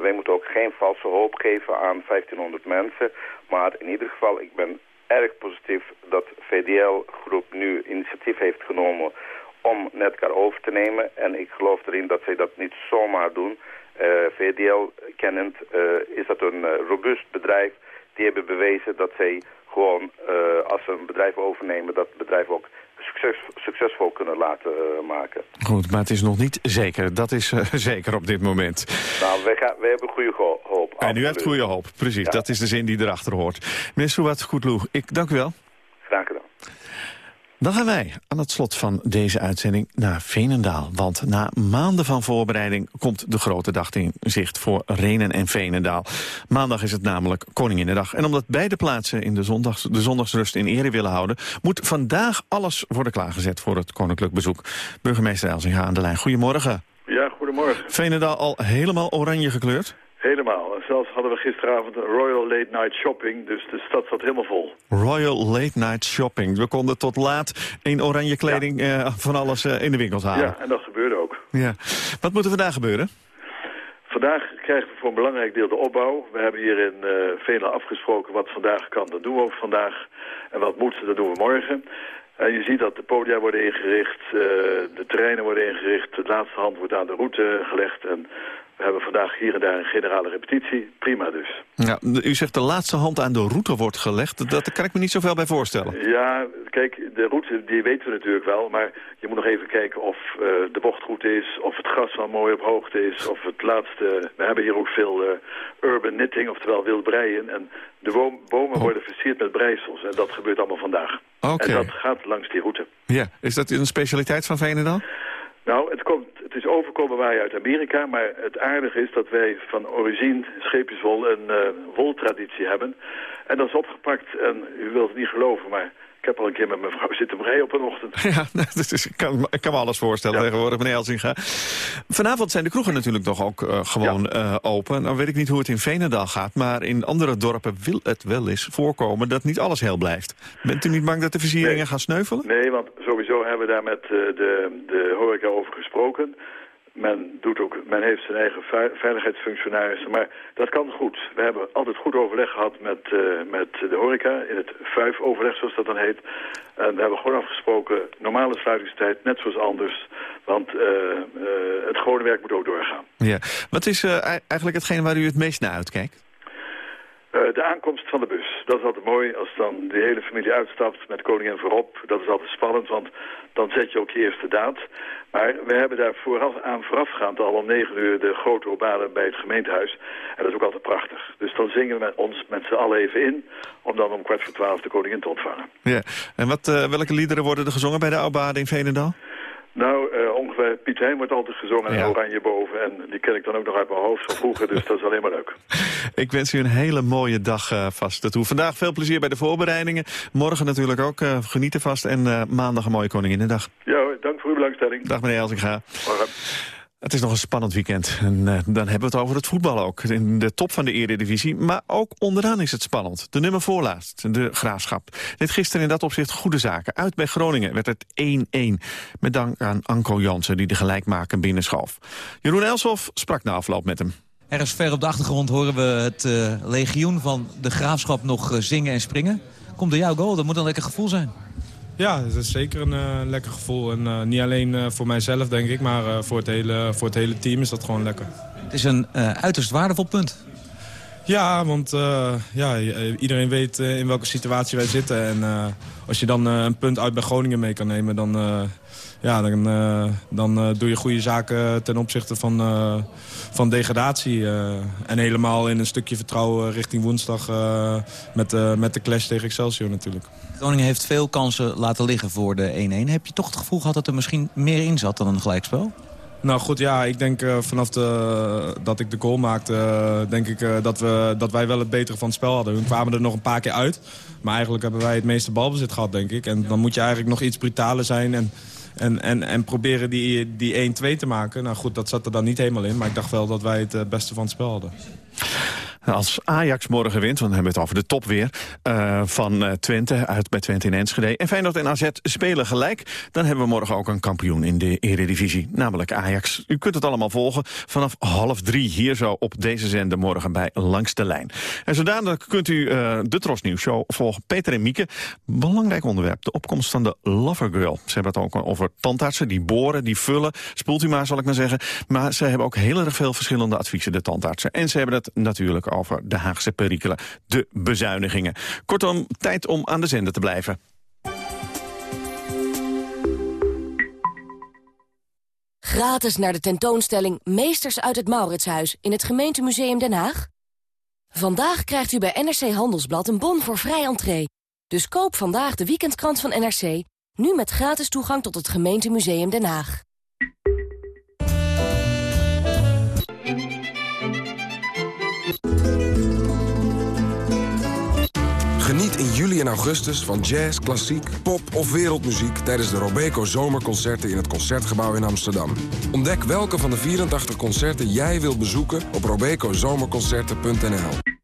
wij moeten ook geen valse hoop geven aan 1500 mensen. Maar in ieder geval, ik ben erg positief dat VDL-groep nu initiatief heeft genomen om Netcar over te nemen. En ik geloof erin dat zij dat niet zomaar doen. VDL kennend is dat een robuust bedrijf. Die hebben bewezen dat zij gewoon als ze een bedrijf overnemen... dat bedrijf ook succes, succesvol kunnen laten uh, maken. Goed, maar het is nog niet zeker. Dat is uh, zeker op dit moment. Nou, wij, gaan, wij hebben goede hoop. En u hebt goede hoop, precies. Ja. Dat is de zin die erachter hoort. Meneer Soebat Goedloe, ik dank u wel. Graag gedaan. Dan gaan wij aan het slot van deze uitzending naar Veenendaal. Want na maanden van voorbereiding komt de grote dag in zicht voor Renen en Veenendaal. Maandag is het namelijk Koninginnedag. En omdat beide plaatsen in de, zondags, de zondagsrust in ere willen houden... moet vandaag alles worden klaargezet voor het koninklijk bezoek. Burgemeester Elzinga aan de lijn. Goedemorgen. Ja, goedemorgen. Veenendaal al helemaal oranje gekleurd? Helemaal. Zelfs hadden we gisteravond Royal Late Night Shopping, dus de stad zat helemaal vol. Royal Late Night Shopping. We konden tot laat in oranje kleding ja. uh, van alles uh, in de winkels halen. Ja, en dat gebeurde ook. Ja. Wat moet er vandaag gebeuren? Vandaag krijgen we voor een belangrijk deel de opbouw. We hebben hier in uh, afgesproken wat vandaag kan, dat doen we ook vandaag. En wat moet, dat doen we morgen. En je ziet dat de podia worden ingericht, de terreinen worden ingericht. De laatste hand wordt aan de route gelegd. En we hebben vandaag hier en daar een generale repetitie. Prima dus. Ja, u zegt de laatste hand aan de route wordt gelegd. Dat kan ik me niet zoveel bij voorstellen. Ja, kijk, de route die weten we natuurlijk wel. Maar je moet nog even kijken of uh, de bocht goed is. Of het gras wel mooi op hoogte is. Of het laatste... We hebben hier ook veel uh, urban knitting, oftewel wild breien. En de boom, bomen oh. worden versierd met breisels. En dat gebeurt allemaal vandaag. Okay. En dat gaat langs die route. Ja, is dat een specialiteit van Veenendaal? Nou, het, komt, het is overkomen wij uit Amerika, maar het aardige is dat wij van origine scheepjeswol een uh, woltraditie hebben. En dat is opgepakt, en u wilt het niet geloven, maar ik heb al een keer met mijn vrouw zitten breien op een ochtend. Ja, dat is, ik, kan, ik kan me alles voorstellen ja. tegenwoordig, meneer Elsinga. Vanavond zijn de kroegen natuurlijk toch ook uh, gewoon ja. uh, open. Nou weet ik niet hoe het in Veenendaal gaat, maar in andere dorpen wil het wel eens voorkomen dat niet alles heel blijft. Bent u niet bang dat de versieringen nee. gaan sneuvelen? Nee, want sowieso hebben we daar met uh, de, de horeca over gesproken. Men, doet ook, men heeft zijn eigen veiligheidsfunctionarissen, maar dat kan goed. We hebben altijd goed overleg gehad met, uh, met de horeca, in het VUIF-overleg zoals dat dan heet. En we hebben gewoon afgesproken, normale sluitingstijd, net zoals anders. Want uh, uh, het gewone werk moet ook doorgaan. Ja. Wat is eigenlijk hetgeen waar u het meest naar uitkijkt? Uh, de aankomst van de bus. Dat is altijd mooi als dan de hele familie uitstapt met koningin voorop. Dat is altijd spannend, want dan zet je ook je eerste daad. Maar we hebben daar vooraf aan voorafgaand al om negen uur de grote opbalen bij het gemeentehuis. En dat is ook altijd prachtig. Dus dan zingen we ons met z'n allen even in om dan om kwart voor twaalf de koningin te ontvangen. Ja, en wat, uh, welke liederen worden er gezongen bij de Aubade in Veenendaal? Nou, uh, ongeveer Piet Hein wordt altijd gezongen en ja. Oranje boven. En die ken ik dan ook nog uit mijn hoofd van vroeger, dus dat is alleen maar leuk. Ik wens u een hele mooie dag uh, vast toe. Vandaag veel plezier bij de voorbereidingen. Morgen natuurlijk ook uh, genieten vast. En maandag een mooie Koninginnedag. Ja, dank voor uw belangstelling. Dag meneer Elsinga. Morgen. Het is nog een spannend weekend. En uh, dan hebben we het over het voetbal ook. In de top van de eredivisie. Maar ook onderaan is het spannend. De nummer voorlaatst, de Graafschap. Dit gisteren in dat opzicht goede zaken. Uit bij Groningen werd het 1-1. Met dank aan Anko Jansen die de gelijkmaker binnenschoof. Jeroen Elshoff sprak na afloop met hem. Ergens ver op de achtergrond horen we het uh, legioen van de Graafschap nog uh, zingen en springen. Komt door jouw goal, dat moet een lekker gevoel zijn. Ja, dat is zeker een uh, lekker gevoel. En uh, niet alleen uh, voor mijzelf, denk ik, maar voor, het hele, voor het hele team is dat gewoon lekker. Het is een uiterst waardevol punt. Ja, want ja, iedereen weet in welke situatie wij zitten. En als je dan een punt uit bij Groningen mee kan nemen... dan, ja, dan, dan doe je goede zaken ten opzichte van, van degradatie. en helemaal in een stukje vertrouwen richting woensdag... met, met de clash tegen Excelsior natuurlijk. Groningen heeft veel kansen laten liggen voor de 1-1. Heb je toch het gevoel gehad dat er misschien meer in zat dan een gelijkspel? Nou goed, ja, ik denk uh, vanaf de, dat ik de goal maakte... Uh, denk ik uh, dat, we, dat wij wel het betere van het spel hadden. We kwamen er nog een paar keer uit. Maar eigenlijk hebben wij het meeste balbezit gehad, denk ik. En dan moet je eigenlijk nog iets brutaler zijn... En, en, en, en proberen die, die 1-2 te maken. Nou goed, dat zat er dan niet helemaal in. Maar ik dacht wel dat wij het beste van het spel hadden. Als Ajax morgen wint, want dan hebben we het over de top weer... Uh, van uh, Twente, uit bij Twente in Enschede... en Feyenoord en AZ spelen gelijk... dan hebben we morgen ook een kampioen in de eredivisie, namelijk Ajax. U kunt het allemaal volgen vanaf half drie hier zo op deze zender morgen bij Langs de Lijn. En zodanig kunt u uh, de Tros Nieuws Show volgen. Peter en Mieke, belangrijk onderwerp, de opkomst van de Lover Girl. Ze hebben het ook over tandartsen, die boren, die vullen. Spoelt u maar, zal ik maar zeggen. Maar ze hebben ook heel erg veel verschillende adviezen, de tandartsen. En ze hebben het natuurlijk over de Haagse perikelen, de bezuinigingen. Kortom, tijd om aan de zender te blijven. Gratis naar de tentoonstelling Meesters uit het Mauritshuis in het gemeentemuseum Den Haag? Vandaag krijgt u bij NRC Handelsblad een bon voor vrij entree. Dus koop vandaag de weekendkrant van NRC, nu met gratis toegang tot het gemeentemuseum Den Haag. Geniet in juli en augustus van jazz, klassiek, pop of wereldmuziek... tijdens de Robeco Zomerconcerten in het Concertgebouw in Amsterdam. Ontdek welke van de 84 concerten jij wilt bezoeken op robecozomerconcerten.nl.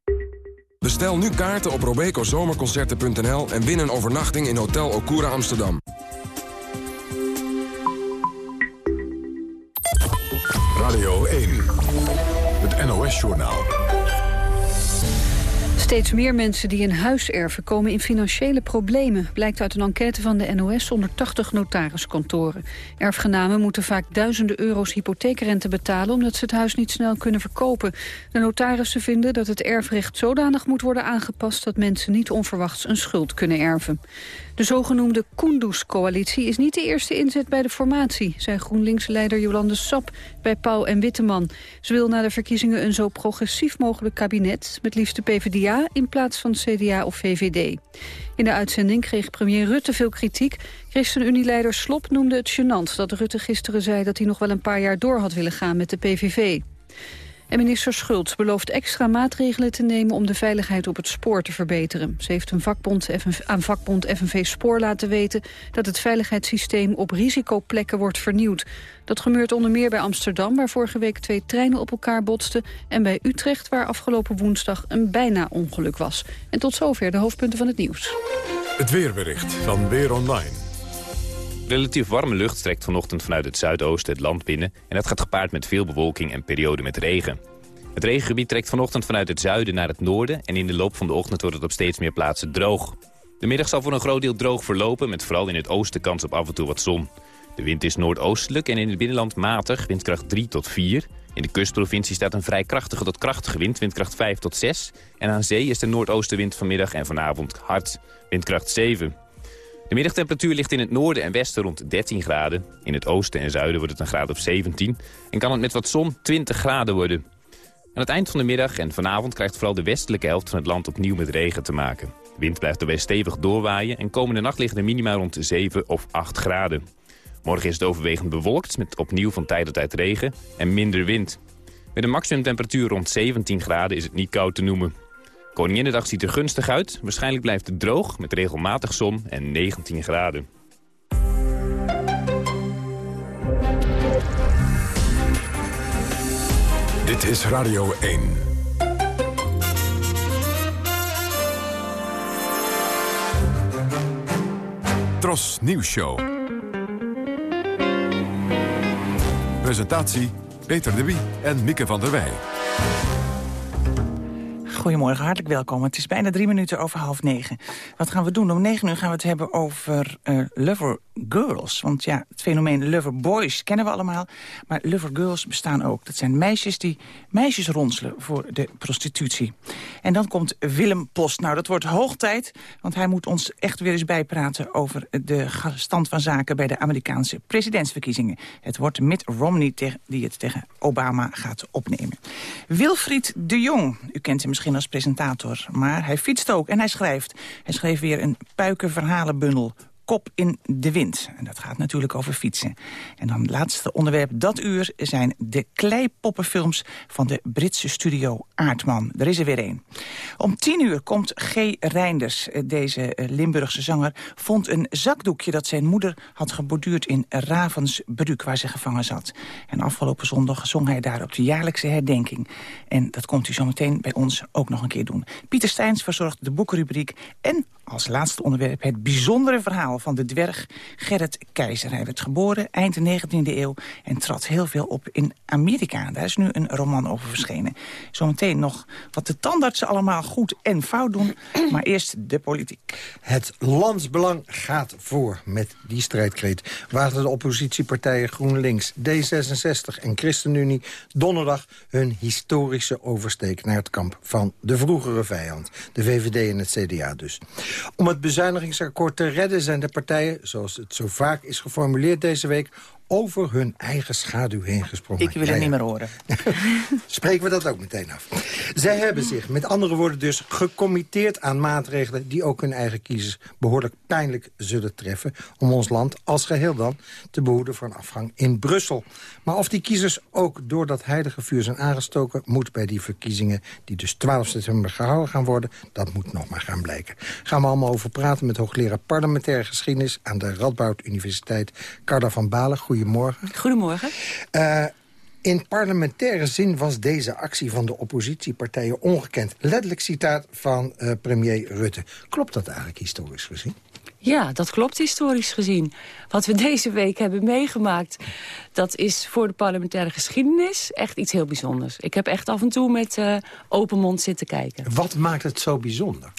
Bestel nu kaarten op robecozomerconcerten.nl en win een overnachting in Hotel Okura Amsterdam. Radio 1, het NOS-journaal. Steeds meer mensen die een huis erven komen in financiële problemen... blijkt uit een enquête van de NOS onder 80 notariskantoren. Erfgenamen moeten vaak duizenden euro's hypotheekrente betalen... omdat ze het huis niet snel kunnen verkopen. De notarissen vinden dat het erfrecht zodanig moet worden aangepast... dat mensen niet onverwachts een schuld kunnen erven. De zogenoemde Kunduz-coalitie is niet de eerste inzet bij de formatie... zei GroenLinks-leider Jolande Sap bij Pauw en Witteman. Ze wil na de verkiezingen een zo progressief mogelijk kabinet... met liefst de PvdA in plaats van CDA of VVD. In de uitzending kreeg premier Rutte veel kritiek. ChristenUnie-leider Slop noemde het gênant dat Rutte gisteren zei... dat hij nog wel een paar jaar door had willen gaan met de PVV. En minister Schultz belooft extra maatregelen te nemen om de veiligheid op het spoor te verbeteren. Ze heeft een vakbond, aan vakbond FNV Spoor laten weten dat het veiligheidssysteem op risicoplekken wordt vernieuwd. Dat gebeurt onder meer bij Amsterdam, waar vorige week twee treinen op elkaar botsten. En bij Utrecht, waar afgelopen woensdag een bijna ongeluk was. En tot zover de hoofdpunten van het nieuws. Het weerbericht van Weer Online. Relatief warme lucht trekt vanochtend vanuit het zuidoosten het land binnen... en dat gaat gepaard met veel bewolking en perioden met regen. Het regengebied trekt vanochtend vanuit het zuiden naar het noorden... en in de loop van de ochtend wordt het op steeds meer plaatsen droog. De middag zal voor een groot deel droog verlopen... met vooral in het oosten kans op af en toe wat zon. De wind is noordoostelijk en in het binnenland matig, windkracht 3 tot 4. In de kustprovincie staat een vrij krachtige tot krachtige wind, windkracht 5 tot 6. En aan zee is de noordoostenwind vanmiddag en vanavond hard, windkracht 7. De middagtemperatuur ligt in het noorden en westen rond 13 graden. In het oosten en zuiden wordt het een graad of 17. En kan het met wat zon 20 graden worden. Aan het eind van de middag en vanavond krijgt vooral de westelijke helft van het land opnieuw met regen te maken. Wind blijft erbij stevig doorwaaien en komende nacht liggen de minima rond 7 of 8 graden. Morgen is het overwegend bewolkt met opnieuw van tijd tot tijd regen en minder wind. Met een maximumtemperatuur rond 17 graden is het niet koud te noemen. Koninginnedag ziet er gunstig uit. Waarschijnlijk blijft het droog met regelmatig zon en 19 graden. Dit is Radio 1. Tros Nieuws Show. Presentatie Peter de Wie en Mieke van der Wij. Goedemorgen, hartelijk welkom. Het is bijna drie minuten over half negen. Wat gaan we doen? Om negen uur gaan we het hebben over uh, lover girls. Want ja, het fenomeen lover boys kennen we allemaal. Maar lover girls bestaan ook. Dat zijn meisjes die meisjes ronselen voor de prostitutie. En dan komt Willem Post. Nou, dat wordt hoog tijd, want hij moet ons echt weer eens bijpraten... over de stand van zaken bij de Amerikaanse presidentsverkiezingen. Het wordt Mitt Romney die het tegen Obama gaat opnemen. Wilfried de Jong, u kent hem misschien als presentator. Maar hij fietst ook en hij schrijft. Hij schreef weer een puikenverhalenbundel kop in de wind. En dat gaat natuurlijk over fietsen. En dan het laatste onderwerp dat uur zijn de kleipoppenfilms van de Britse studio Aardman. Er is er weer één. Om tien uur komt G. Reinders, deze Limburgse zanger... vond een zakdoekje dat zijn moeder had geborduurd in Ravensbrück... waar ze gevangen zat. En afgelopen zondag zong hij daar op de jaarlijkse herdenking. En dat komt u zometeen bij ons ook nog een keer doen. Pieter Steins verzorgt de boekenrubriek en als laatste onderwerp het bijzondere verhaal van de dwerg Gerrit Keizer. Hij werd geboren eind 19e eeuw en trad heel veel op in Amerika. Daar is nu een roman over verschenen. Zometeen nog wat de tandartsen allemaal goed en fout doen. Maar eerst de politiek. Het landsbelang gaat voor met die strijdkreet. Waar de oppositiepartijen GroenLinks, D66 en ChristenUnie... donderdag hun historische oversteek naar het kamp van de vroegere vijand. De VVD en het CDA dus. Om het bezuinigingsakkoord te redden zijn de partijen, zoals het zo vaak is geformuleerd deze week over hun eigen schaduw heen gesprongen. Ik wil het Ja, ja. niet meer horen. Spreken we dat ook meteen af. Zij hebben zich, met andere woorden dus, gecommitteerd aan maatregelen... die ook hun eigen kiezers behoorlijk pijnlijk zullen treffen... om ons land als geheel dan te behoeden voor een afgang in Brussel. Maar of die kiezers ook door dat heilige vuur zijn aangestoken... moet bij die verkiezingen, die dus 12 september gehouden gaan worden... dat moet nog maar gaan blijken. Gaan we allemaal over praten met hoogleraar parlementaire geschiedenis... aan de Radboud Universiteit, Carla van Balen. Goedemorgen. Goedemorgen. Eh, in parlementaire zin was deze actie van de oppositiepartijen ongekend. Letterlijk citaat van eh, premier Rutte. Klopt dat eigenlijk historisch gezien? Ja, dat klopt historisch gezien. Wat we deze week hebben meegemaakt... dat is voor de parlementaire geschiedenis echt iets heel bijzonders. Ik heb echt af en toe met eh, open mond zitten kijken. Wat maakt het zo bijzonder?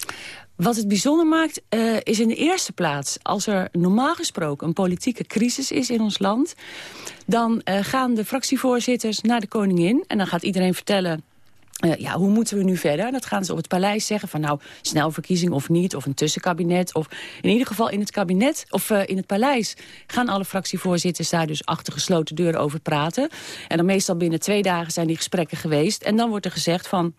Wat het bijzonder maakt, eh, is in de eerste plaats... als er normaal gesproken een politieke crisis is in ons land... dan eh, gaan de fractievoorzitters naar de koningin... en dan gaat iedereen vertellen... eh, ja, hoe moeten we nu verder? Dat gaan ze op het paleis zeggen van nou, snel verkiezing of niet, of een tussenkabinet. Of in ieder geval in het kabinet, of in het paleis gaan alle fractievoorzitters daar dus achter gesloten deuren over praten. En dan meestal binnen twee dagen zijn die gesprekken geweest. En dan wordt er gezegd van,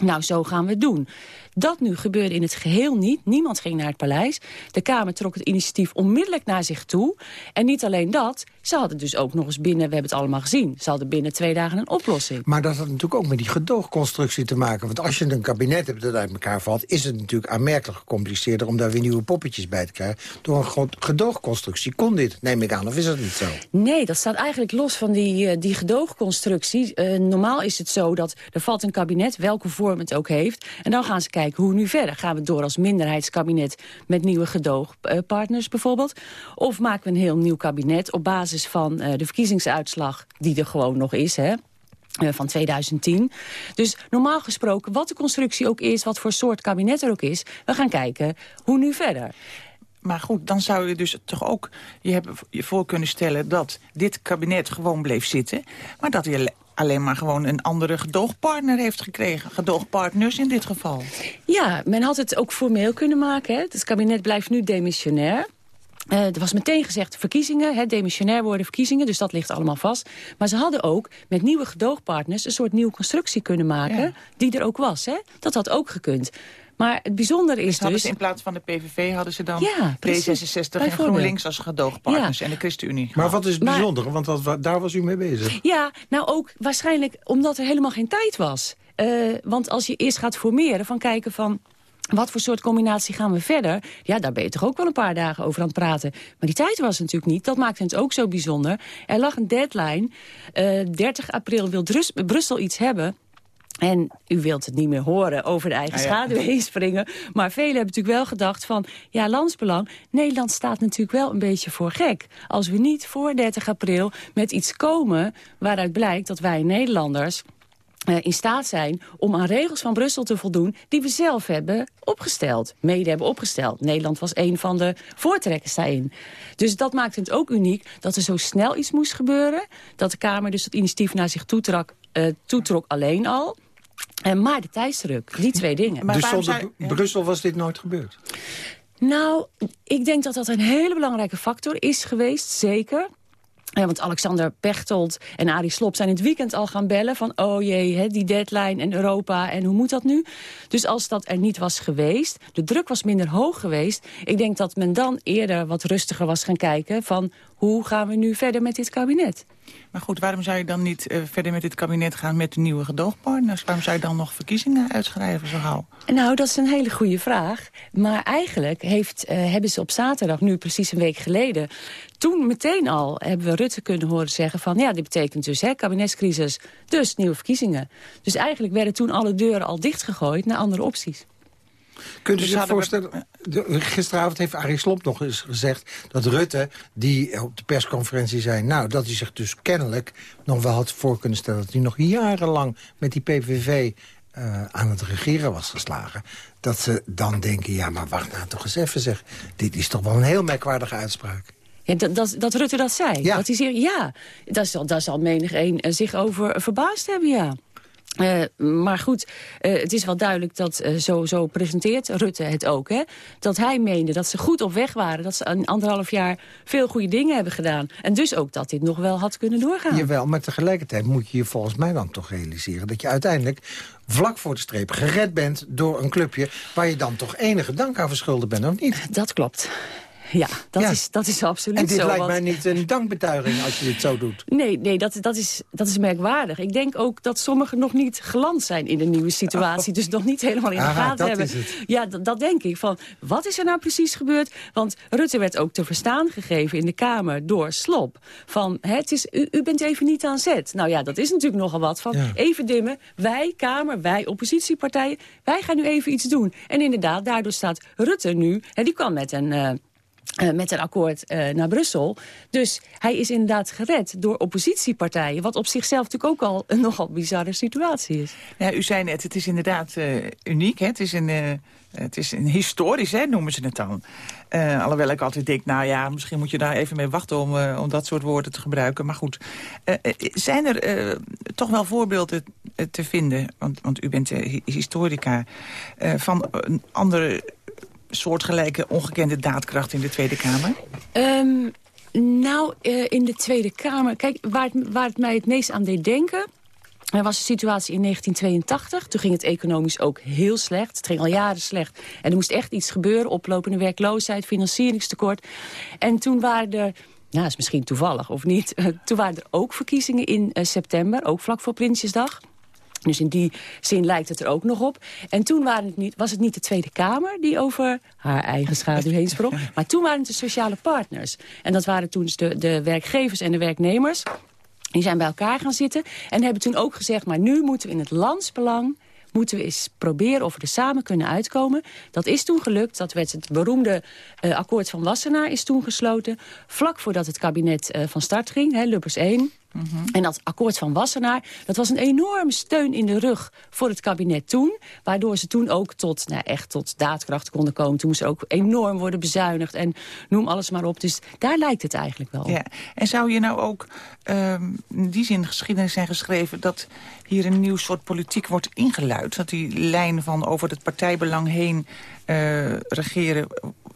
nou, zo gaan we het doen. Dat nu gebeurde in het geheel niet. Niemand ging naar het paleis. De Kamer trok het initiatief onmiddellijk naar zich toe. En niet alleen dat, ze hadden dus ook nog eens binnen... we hebben het allemaal gezien, ze hadden binnen twee dagen een oplossing. Maar dat had natuurlijk ook met die gedoogconstructie te maken. Want als je een kabinet hebt dat uit elkaar valt... is het natuurlijk aanmerkelijk gecompliceerder... om daar weer nieuwe poppetjes bij te krijgen. Door een gedoogconstructie kon dit, neem ik aan. Of is dat niet zo? Nee, dat staat eigenlijk los van die, eh, die gedoogconstructie. Eh, normaal is het zo dat er valt een kabinet, welke vorm het ook heeft... en dan gaan ze kijken hoe nu verder. Gaan we door als minderheidskabinet met nieuwe gedoogpartners bijvoorbeeld? Of maken we een heel nieuw kabinet op basis van eh, de verkiezingsuitslag... die er gewoon nog is, hè? eh, van 2010. Dus normaal gesproken, wat de constructie ook is... wat voor soort kabinet er ook is... we gaan kijken hoe nu verder. Maar goed, dan zou je dus toch ook je hebt je voor kunnen stellen... dat dit kabinet gewoon bleef zitten... maar dat hij alleen maar gewoon een andere gedoogpartner heeft gekregen. Gedoogpartners in dit geval. Ja, men had het ook formeel kunnen maken. Hè? Het kabinet blijft nu demissionair. Eh, er was meteen gezegd verkiezingen, hè, demissionair worden verkiezingen, dus dat ligt allemaal vast. Maar ze hadden ook met nieuwe gedoogpartners een soort nieuwe constructie kunnen maken, die er ook was. Hè? Dat had ook gekund. Maar het bijzondere is Dus hadden dus... ze in plaats van de PVV hadden ze dan Ja, precies. D66 en. GroenLinks als gedoogpartners en de ChristenUnie. Maar wat is het Maar- bijzondere? Want dat, daar was u mee bezig. Ja, nou ook waarschijnlijk omdat er helemaal geen tijd was. Eh, want als je eerst gaat formeren, van kijken van... Wat voor soort combinatie gaan we verder? Ja, daar ben je toch ook wel een paar dagen over aan het praten. Maar die tijd was natuurlijk niet. Dat maakte het ook zo bijzonder. Er lag een deadline. Eh 30 april wil Drus- Brussel iets hebben. En u wilt het niet meer horen over de eigen Ah, ja. schaduw heen springen. Maar velen hebben natuurlijk wel gedacht van... ja, landsbelang, Nederland staat natuurlijk wel een beetje voor gek. Als we niet voor 30 april met iets komen... waaruit blijkt dat wij Nederlanders eh, in staat zijn om aan regels van Brussel te voldoen... die we zelf hebben opgesteld, mede hebben opgesteld. Nederland was een van de voortrekkers daarin. Dus dat maakt het ook uniek dat er zo snel iets moest gebeuren... dat de Kamer dus het initiatief naar zich toetrok, eh, toetrok alleen al... Eh, maar de tijdsdruk, die twee dingen. dus zonder Brussel was dit nooit gebeurd? Nou, ik denk dat dat een hele belangrijke factor is geweest, zeker. Ja, want Alexander Pechtold en Arie Slob zijn in het weekend al gaan bellen... van oh jee, hè, die deadline en Europa en hoe moet dat nu? Dus als dat er niet was geweest, de druk was minder hoog geweest... ik denk dat men dan eerder wat rustiger was gaan kijken... van hoe gaan we nu verder met dit kabinet? Maar goed, waarom zou je dan niet eh, verder met dit kabinet gaan met de nieuwe gedoogpartners? Waarom zou je dan nog verkiezingen uitschrijven zo gauw? Nou, dat is een hele goede vraag. Maar eigenlijk heeft, eh, hebben ze op zaterdag, nu precies een week geleden... toen meteen al hebben we Rutte kunnen horen zeggen van... ja, dit betekent dus hè, kabinetscrisis, dus nieuwe verkiezingen. Dus eigenlijk werden toen alle deuren al dichtgegooid naar andere opties. Kunt u Dus zich we- voorstellen, gisteravond heeft Arie Slob nog eens gezegd... dat Rutte, die op de persconferentie zei... nou, dat hij zich dus kennelijk nog wel had voor kunnen stellen... dat hij nog jarenlang met die PVV eh, aan het regeren was geslagen... dat ze dan denken, ja, maar wacht nou toch eens even zeg. Dit is toch wel een heel merkwaardige uitspraak. Ja, dat, dat, dat Rutte dat zei. Ja. Dat hij zei, ja, daar zal, daar zal menig een eh, zich over verbaasd hebben, ja. Uh, maar goed, uh, het is wel duidelijk dat uh, zo, zo presenteert Rutte het ook. Hè? Dat hij meende dat ze goed op weg waren. Dat ze een anderhalf jaar veel goede dingen hebben gedaan. En dus ook dat dit nog wel had kunnen doorgaan. Jawel, maar tegelijkertijd moet je je volgens mij dan toch realiseren... dat je uiteindelijk vlak voor de streep gered bent door een clubje... waar je dan toch enige dank aan verschuldigd bent, of niet? Dat klopt. Ja, dat, Is, dat is absoluut zo. En dit zo, lijkt mij niet een dankbetuiging als je dit zo doet. Nee, nee dat, dat, is, dat is merkwaardig. Ik denk ook dat sommigen nog niet geland zijn in de nieuwe situatie. Dus nog niet helemaal in de Aha, gaten dat hebben. is het. Ja, dat, denk ik. Van, wat is er nou precies gebeurd? Want Rutte werd ook te verstaan gegeven in de Kamer door Slop. Van, het is, u, u bent even niet aan zet. Nou ja, dat is natuurlijk nogal wat. Van, Ja. even dimmen, wij Kamer, wij oppositiepartijen... wij gaan nu even iets doen. En inderdaad, daardoor staat Rutte nu... Hè, die kwam met een... eh, eh, met een akkoord eh, naar Brussel. Dus hij is inderdaad gered door oppositiepartijen... wat op zichzelf natuurlijk ook al een nogal bizarre situatie is. Ja, u zei net, het is inderdaad eh, uniek. Hè? Het, is een, het is een historisch, hè, noemen ze het dan. Alhoewel ik altijd denk, nou ja, misschien moet je daar even mee wachten... om, om dat soort woorden te gebruiken. Maar goed, zijn er toch wel voorbeelden te vinden... want, want u bent hi- historica... van andere soortgelijke ongekende daadkracht in de Tweede Kamer? Ehm, nou, eh, in de Tweede Kamer... Kijk, waar het, waar het mij het meest aan deed denken... Er was een situatie in 1982. Toen ging het economisch ook heel slecht. Het ging al jaren slecht. En er moest echt iets gebeuren. Oplopende werkloosheid, financieringstekort. En toen waren er... Nou, is misschien toevallig of niet. toen waren er ook verkiezingen in eh, september. Ook vlak voor Prinsjesdag. Dus in die zin lijkt het er ook nog op. En toen waren het niet, was het niet de Tweede Kamer die over haar eigen schaduw heen sprong. Maar toen waren het de sociale partners. En dat waren toen dus de, de werkgevers en de werknemers. Die zijn bij elkaar gaan zitten en hebben toen ook gezegd... maar nu moeten we in het landsbelang moeten we eens proberen of we er samen kunnen uitkomen. Dat is toen gelukt. Dat werd het beroemde eh, akkoord van Wassenaar is toen gesloten. Vlak voordat het kabinet eh, van start ging, hè, Lubbers 1... En dat akkoord van Wassenaar, dat was een enorme steun in de rug voor het kabinet toen. Waardoor ze toen ook tot, nou, echt tot daadkracht konden komen. Toen moest er ook enorm worden bezuinigd en noem alles maar op. Dus daar lijkt het eigenlijk wel. Ja. En zou je nou ook ehm, in die zin geschiedenis zijn geschreven... dat hier een nieuw soort politiek wordt ingeluid? Dat die lijn van over het partijbelang heen eh, regeren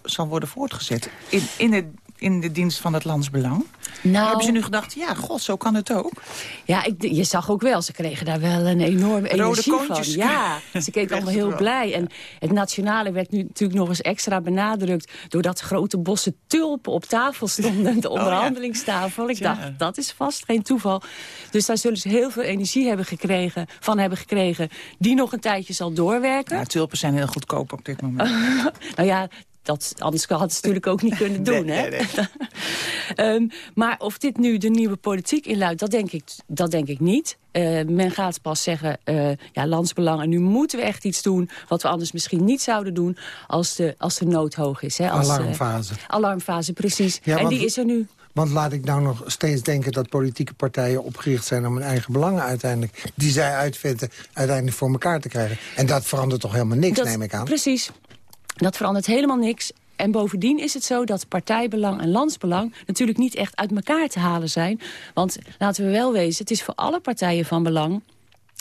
zal worden voortgezet? In, in, de, in de dienst van het landsbelang? Nou, Hebben ze nu gedacht, ja, god, zo kan het ook? Ja, ik, je zag ook wel, ze kregen daar wel een enorme Rode energie koontjes. van. Ja, ze keken allemaal heel blij. En het nationale werd nu natuurlijk nog eens extra benadrukt... doordat grote bossen tulpen op tafel stonden, de onderhandelingstafel. Ik Ja. dacht, dat is vast geen toeval. Dus daar zullen ze heel veel energie hebben gekregen, van hebben gekregen... die nog een tijdje zal doorwerken. Ja, tulpen zijn heel goedkoop op dit moment. nou ja, dat, anders hadden ze natuurlijk ook niet kunnen doen. Nee, hè? nee, nee. Ehm, maar of dit nu de nieuwe politiek inluidt, dat denk ik, dat denk ik niet. Eh, men gaat pas zeggen, eh, ja, landsbelang, en nu moeten we echt iets doen... wat we anders misschien niet zouden doen als de, als de nood hoog is. Hè? Als, eh, Alarmfase. alarmfase, precies. Ja, en want- die is er nu. Want laat ik nou nog steeds denken dat politieke partijen opgericht zijn... om hun eigen belangen uiteindelijk, die zij uitvinden, uiteindelijk voor elkaar te krijgen. En dat verandert toch helemaal niks, Dat- neem ik aan? Precies. Dat verandert helemaal niks. En bovendien is het zo dat partijbelang en landsbelang... natuurlijk niet echt uit elkaar te halen zijn. Want laten we wel wezen, het is voor alle partijen van belang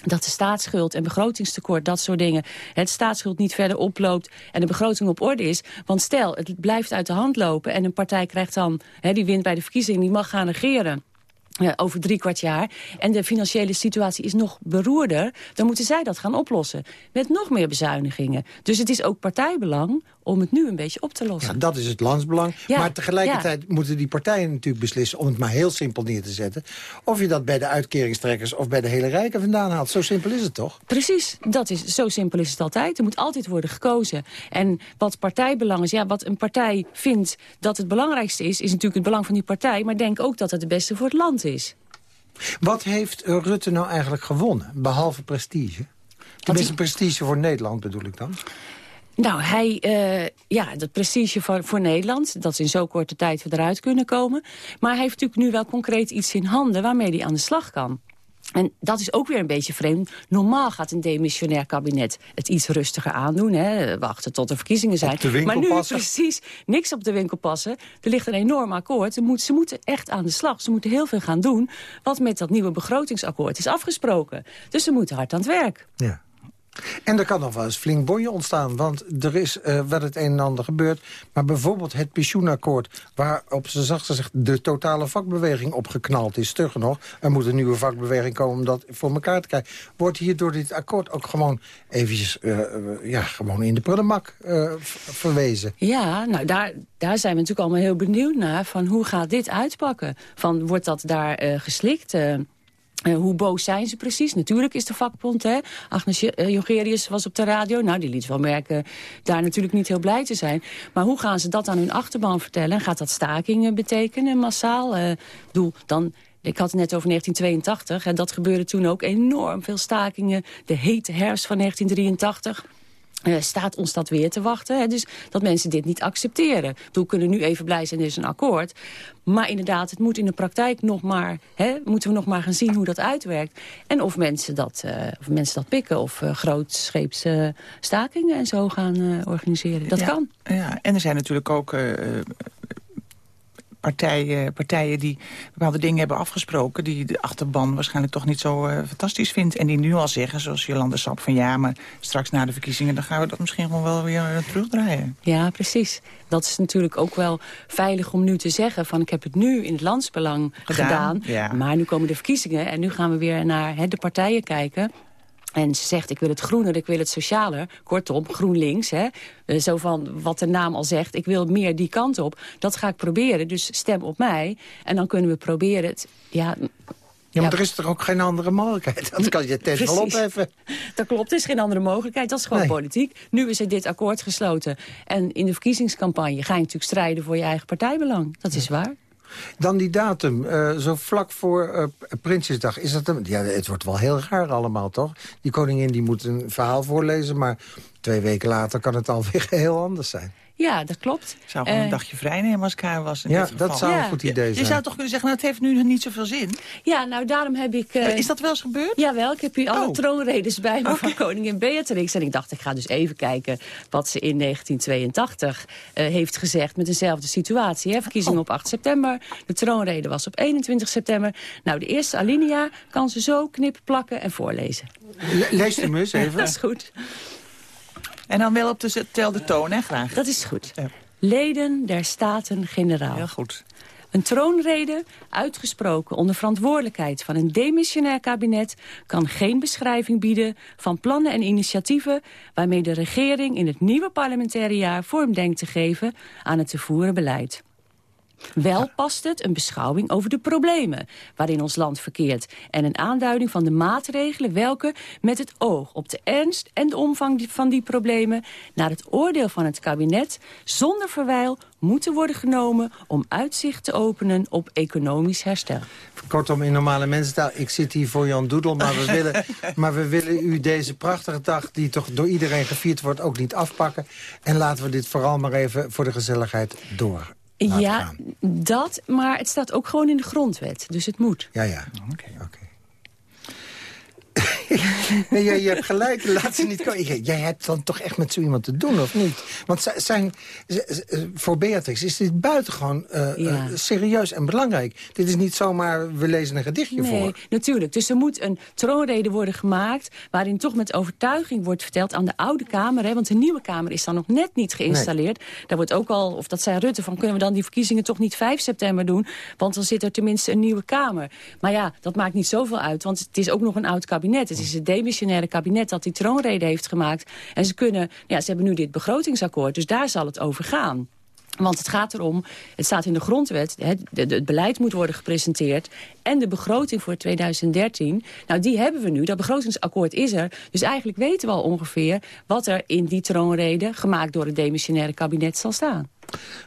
dat de staatsschuld en begrotingstekort, dat soort dingen... het staatsschuld niet verder oploopt en de begroting op orde is. Want stel, het blijft uit de hand lopen en een partij krijgt dan... Hè, die wint bij de verkiezingen, die mag gaan regeren... eh, over drie kwart jaar. En de financiële situatie is nog beroerder. Dan moeten zij dat gaan oplossen. Met nog meer bezuinigingen. Dus het is ook partijbelang om het nu een beetje op te lossen. Ja, dat is het landsbelang. Ja, maar tegelijkertijd moeten die partijen natuurlijk beslissen... om het maar heel simpel neer te zetten... of je dat bij de uitkeringstrekkers of bij de hele rijken vandaan haalt. Zo simpel is het toch? Precies, dat is, zo simpel is het altijd. Er moet altijd worden gekozen. En wat partijbelang is, ja, wat een partij vindt dat het belangrijkste is... is natuurlijk het belang van die partij, maar denk ook dat het het beste voor het land is. Wat heeft eh, Rutte nou eigenlijk gewonnen, behalve prestige? Tenminste, prestige voor Nederland bedoel ik dan. Nou, hij, eh, ja, dat prestige voor, voor Nederland, dat ze in zo korte tijd eruit kunnen komen. Maar hij heeft natuurlijk nu wel concreet iets in handen waarmee hij aan de slag kan. En dat is ook weer een beetje vreemd. Normaal gaat een demissionair kabinet het iets rustiger aandoen. Hè? Wachten tot er verkiezingen zijn. maar nu passen. precies niks op de winkel passen. Er ligt een enorm akkoord. Ze, moet, ze moeten echt aan de slag. Ze moeten heel veel gaan doen. Wat met dat nieuwe begrotingsakkoord is afgesproken. Dus ze moeten hard aan het werk. Ja. En er kan nog wel eens flink bonje ontstaan. Want er is uh, wel het een en ander gebeurd. Maar bijvoorbeeld het pensioenakkoord... waar op zijn zacht gezegd de totale vakbeweging opgeknald is. Stugger nog, er moet een nieuwe vakbeweging komen om dat voor elkaar te krijgen. Wordt hier door dit akkoord ook gewoon eventjes uh, ja, gewoon in de prullenmak uh, verwezen? Ja, nou daar, daar zijn we natuurlijk allemaal heel benieuwd naar. Van hoe gaat dit uitpakken? Van wordt dat daar geslikt... Uh, hoe boos zijn ze precies? Natuurlijk is de vakbond, hè. Agnes uh, Jongerius was op de radio. Nou, die liet wel merken daar natuurlijk niet heel blij te zijn. Maar hoe gaan ze dat aan hun achterban vertellen? Gaat dat stakingen betekenen, massaal? Uh, doe, dan ik had het net over 1982. En dat gebeurde toen ook enorm veel stakingen. De hete herfst van 1983. Uh, staat ons dat weer te wachten. Hè? Dus dat mensen dit niet accepteren. We kunnen nu even blij zijn, er is een akkoord. Maar inderdaad, het moet in de praktijk nog maar... Hè, moeten we nog maar gaan zien hoe dat uitwerkt. En of mensen dat, uh, of mensen dat pikken. Of uh, grootscheepse stakingen en zo gaan organiseren. Dat ja, kan. Ja, en er zijn natuurlijk ook partijen, partijen die bepaalde dingen hebben afgesproken... die de achterban waarschijnlijk toch niet zo uh, fantastisch vindt. En die nu al zeggen, zoals Jolande Sap, van ja... maar straks na de verkiezingen dan gaan we dat misschien gewoon wel weer uh, terugdraaien. Ja, precies. Dat is natuurlijk ook wel veilig om nu te zeggen... van ik heb het nu in het landsbelang gedaan, gedaan ja. maar nu komen de verkiezingen... en nu gaan we weer naar de partijen kijken... En ze zegt, ik wil het groener, ik wil het socialer. Kortom, GroenLinks. Hè? Zo van wat de naam al zegt, ik wil meer die kant op. Dat ga ik proberen, dus stem op mij. En dan kunnen we proberen het... Ja, ja, maar er is toch ook geen andere mogelijkheid? Dat kan je het wel opheffen. Dat klopt, er is geen andere mogelijkheid. Dat is gewoon nee. politiek. Nu is er dit akkoord gesloten. En in de verkiezingscampagne ga je natuurlijk strijden voor je eigen partijbelang. Dat is waar. Dan die datum, uh, zo vlak voor uh, Prinsjesdag. Is dat een, ja, het wordt wel heel raar allemaal, toch? Die koningin die moet een verhaal voorlezen... maar twee weken later kan het alweer heel anders zijn. Ja, dat klopt. zou gewoon uh, een dagje vrij nemen als Kaar was. In ja, dit dat zou ja. een goed idee zijn. Je zou toch kunnen zeggen, nou, het heeft nu niet zoveel zin? Ja, nou, daarom heb ik... Uh, is dat wel eens gebeurd? Jawel, ik heb hier alle oh. troonredes bij me okay. van koningin Beatrix. En ik dacht, ik ga dus even kijken wat ze in 1982 uh, heeft gezegd... met dezelfde situatie. Hè? Verkiezingen oh. op 8 september. De troonrede was op 21 september. Nou, de eerste alinea kan ze zo knippen, plakken en voorlezen. Le lees hem eens even. dat is goed. En dan wel op de telde toon, hè, graag. Dat is goed. Ja. Leden der Staten-Generaal. Heel goed. Een troonrede, uitgesproken onder verantwoordelijkheid van een demissionair kabinet... kan geen beschrijving bieden van plannen en initiatieven... waarmee de regering in het nieuwe parlementaire jaar vorm denkt te geven aan het te voeren beleid. Wel past het een beschouwing over de problemen waarin ons land verkeert... en een aanduiding van de maatregelen welke met het oog op de ernst en de omvang van die problemen... naar het oordeel van het kabinet zonder verwijl moeten worden genomen... om uitzicht te openen op economisch herstel. Kortom, in normale mensentaal, ik zit hier voor Jan Doedel... maar we, willen, maar we willen u deze prachtige dag, die toch door iedereen gevierd wordt... ook niet afpakken. En laten we dit vooral maar even voor de gezelligheid door ja, gaan. dat, maar het staat ook gewoon in de grondwet. Dus het moet. Ja, ja. Oké, okay, oké. Okay. nee, jij, je hebt gelijk, laat ze niet komen. Jij hebt dan toch echt met zo iemand te doen, of niet? Want zijn, voor Beatrix is dit buitengewoon uh, ja. uh, serieus en belangrijk. Dit is niet zomaar, we lezen een gedichtje nee, voor. natuurlijk. Dus er moet een troonrede worden gemaakt... waarin toch met overtuiging wordt verteld aan de oude Kamer. Hè, want de nieuwe Kamer is dan nog net niet geïnstalleerd. Nee. Daar wordt ook al, of dat zei Rutte, van kunnen we dan die verkiezingen toch niet 5 september doen? Want dan zit er tenminste een nieuwe Kamer. Maar ja, dat maakt niet zoveel uit, want het is ook nog een oud kabinet. Het is het demissionaire kabinet dat die troonrede heeft gemaakt. En ze, kunnen, ja, ze hebben nu dit begrotingsakkoord, dus daar zal het over gaan. Want het gaat erom, het staat in de grondwet, het, het, beleid moet worden gepresenteerd... en de begroting voor 2013, nou die hebben we nu, dat begrotingsakkoord is er. Dus eigenlijk weten we al ongeveer wat er in die troonrede... gemaakt door het demissionaire kabinet zal staan.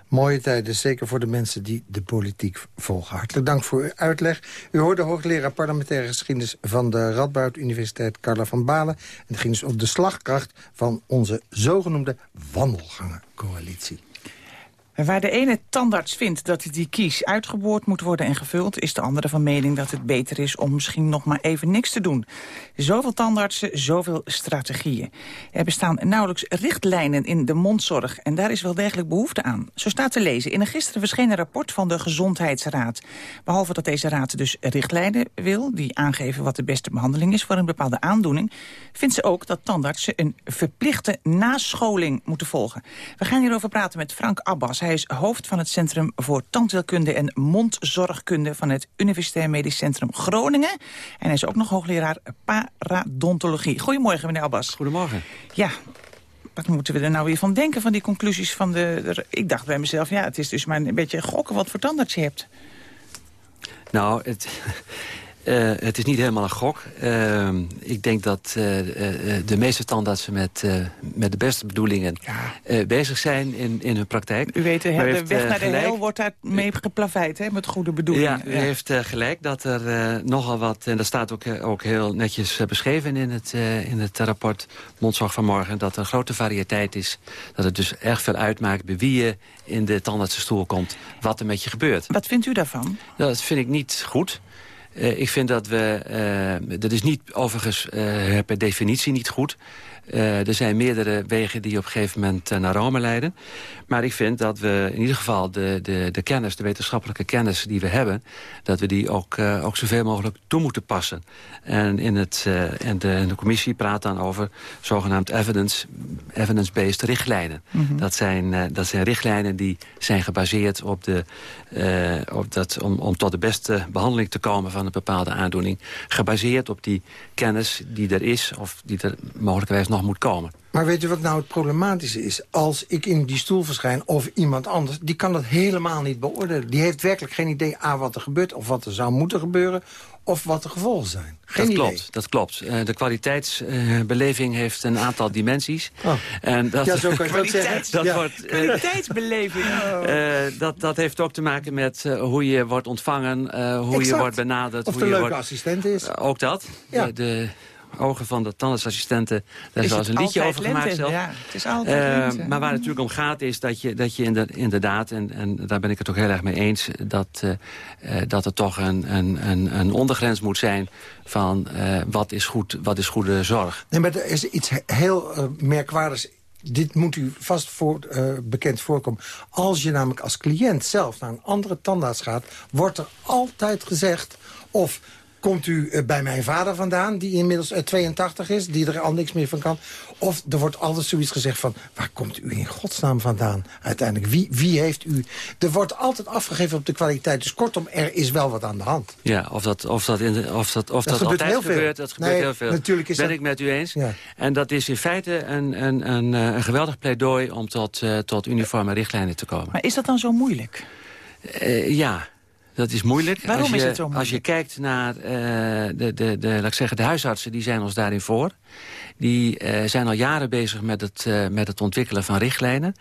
Mooie tijden, zeker voor de mensen die de politiek volgen. Hartelijk dank voor uw uitleg. U hoorde hoogleraar parlementaire geschiedenis van de Radboud Universiteit Carla van Balen. En het ging dus om de slagkracht van onze zogenoemde wandelgangencoalitie. Waar de ene tandarts vindt dat die kies uitgeboord moet worden en gevuld... is de andere van mening dat het beter is om misschien nog maar even niks te doen. Zoveel tandartsen, zoveel strategieën. Er bestaan nauwelijks richtlijnen in de mondzorg... en daar is wel degelijk behoefte aan. Zo staat te lezen in een gisteren verschenen rapport van de Gezondheidsraad. Behalve dat deze raad dus richtlijnen wil... die aangeven wat de beste behandeling is voor een bepaalde aandoening... vindt ze ook dat tandartsen een verplichte nascholing moeten volgen. We gaan hierover praten met Frank Abbas. Hij is hoofd van het Centrum voor Tandheelkunde en Mondzorgkunde... van het Universitair Medisch Centrum Groningen. En hij is ook nog hoogleraar paradontologie. Goedemorgen, meneer Abbas. Goedemorgen. Ja, wat moeten we er nou weer van denken, van die conclusies van de... de ik dacht bij mezelf, ja, het is dus maar een beetje gokken wat voor tandarts je hebt. Nou, het, uh, het is niet helemaal een gok. Uh, ik denk dat uh, de meeste tandartsen met, met de beste bedoelingen bezig zijn in, in hun praktijk. U weet, de, de weg naar de hel wordt daar mee geplaveid, hè, met goede bedoelingen. Ja, u heeft gelijk dat er nogal wat, en dat staat ook, ook heel netjes beschreven in het, in het rapport Mondzorg van Morgen, dat er een grote variëteit is. Dat het dus erg veel uitmaakt bij wie je in de tandartsenstoel komt, wat er met je gebeurt. Wat vindt u daarvan? Dat vind ik niet goed. Uh, ik vind dat we... Uh, dat is niet overigens uh, per definitie niet goed. Uh, er zijn meerdere wegen die op een gegeven moment uh, naar Rome leiden. Maar ik vind dat we in ieder geval de, de, de kennis, de wetenschappelijke kennis die we hebben... dat we die ook, uh, ook zoveel mogelijk toe moeten passen. En, in het, en, de, en de commissie praat dan over zogenaamd evidence, evidence-based richtlijnen. Mm -hmm. dat, zijn, dat zijn richtlijnen die zijn gebaseerd op de, op dat, om, om tot de beste behandeling te komen van een bepaalde aandoening. Gebaseerd op die kennis die er is of die er mogelijkwijs nog moet komen. Maar weet u wat nou het problematische is? Als ik in die stoel verschijn of iemand anders... die kan dat helemaal niet beoordelen. Die heeft werkelijk geen idee aan wat er gebeurt... of wat er zou moeten gebeuren of wat de gevolgen zijn. Geen dat idee. klopt, dat klopt. Uh, de kwaliteitsbeleving heeft een aantal dimensies. Oh. En dat, ja, zo kan je dat zeggen. Dat ja. wordt, uh, Kwaliteitsbeleving. Uh, dat, dat heeft ook te maken met hoe je wordt ontvangen, hoe exact. je wordt benaderd. Of hoe de je leuke wordt, assistent is. ook dat. Ja. De, de, ogen van de tandartsassistenten. Daar is wel eens een liedje over lente? gemaakt zelf. Ja, het is altijd uh, maar waar het natuurlijk om gaat is dat je, dat je inderdaad... En, en daar ben ik het ook heel erg mee eens... dat, uh, uh, dat er toch een, een, een, een ondergrens moet zijn van wat, is goed, wat is goede zorg. Nee, maar er is iets heel merkwaardigs dit moet u vast voor, uh, bekend voorkomen. Als je namelijk als cliënt zelf naar een andere tandarts gaat... wordt er altijd gezegd of komt u uh, bij mijn vader vandaan, die inmiddels uh, 82 is... die er al niks meer van kan. Of er wordt altijd zoiets gezegd van... waar komt u in godsnaam vandaan uiteindelijk? Wie, wie heeft u... Er wordt altijd afgegeven op de kwaliteit. Dus kortom, er is wel wat aan de hand. Ja, of dat, of dat, in de, of dat, of dat, dat gebeurt altijd heel veel. gebeurt, dat gebeurt nee, heel veel. Natuurlijk is ben dat... ik met u eens. Ja. En dat is in feite een, een, een, een geweldig pleidooi... om tot, uh, tot uniforme richtlijnen te komen. Maar is dat dan zo moeilijk? Uh, ja, dat is moeilijk. Waarom je, is het zo moeilijk? Als je kijkt naar uh, de, de, de, laat ik zeggen, de huisartsen, die zijn ons daarin voor. Die uh, zijn al jaren bezig met het, uh, met het ontwikkelen van richtlijnen.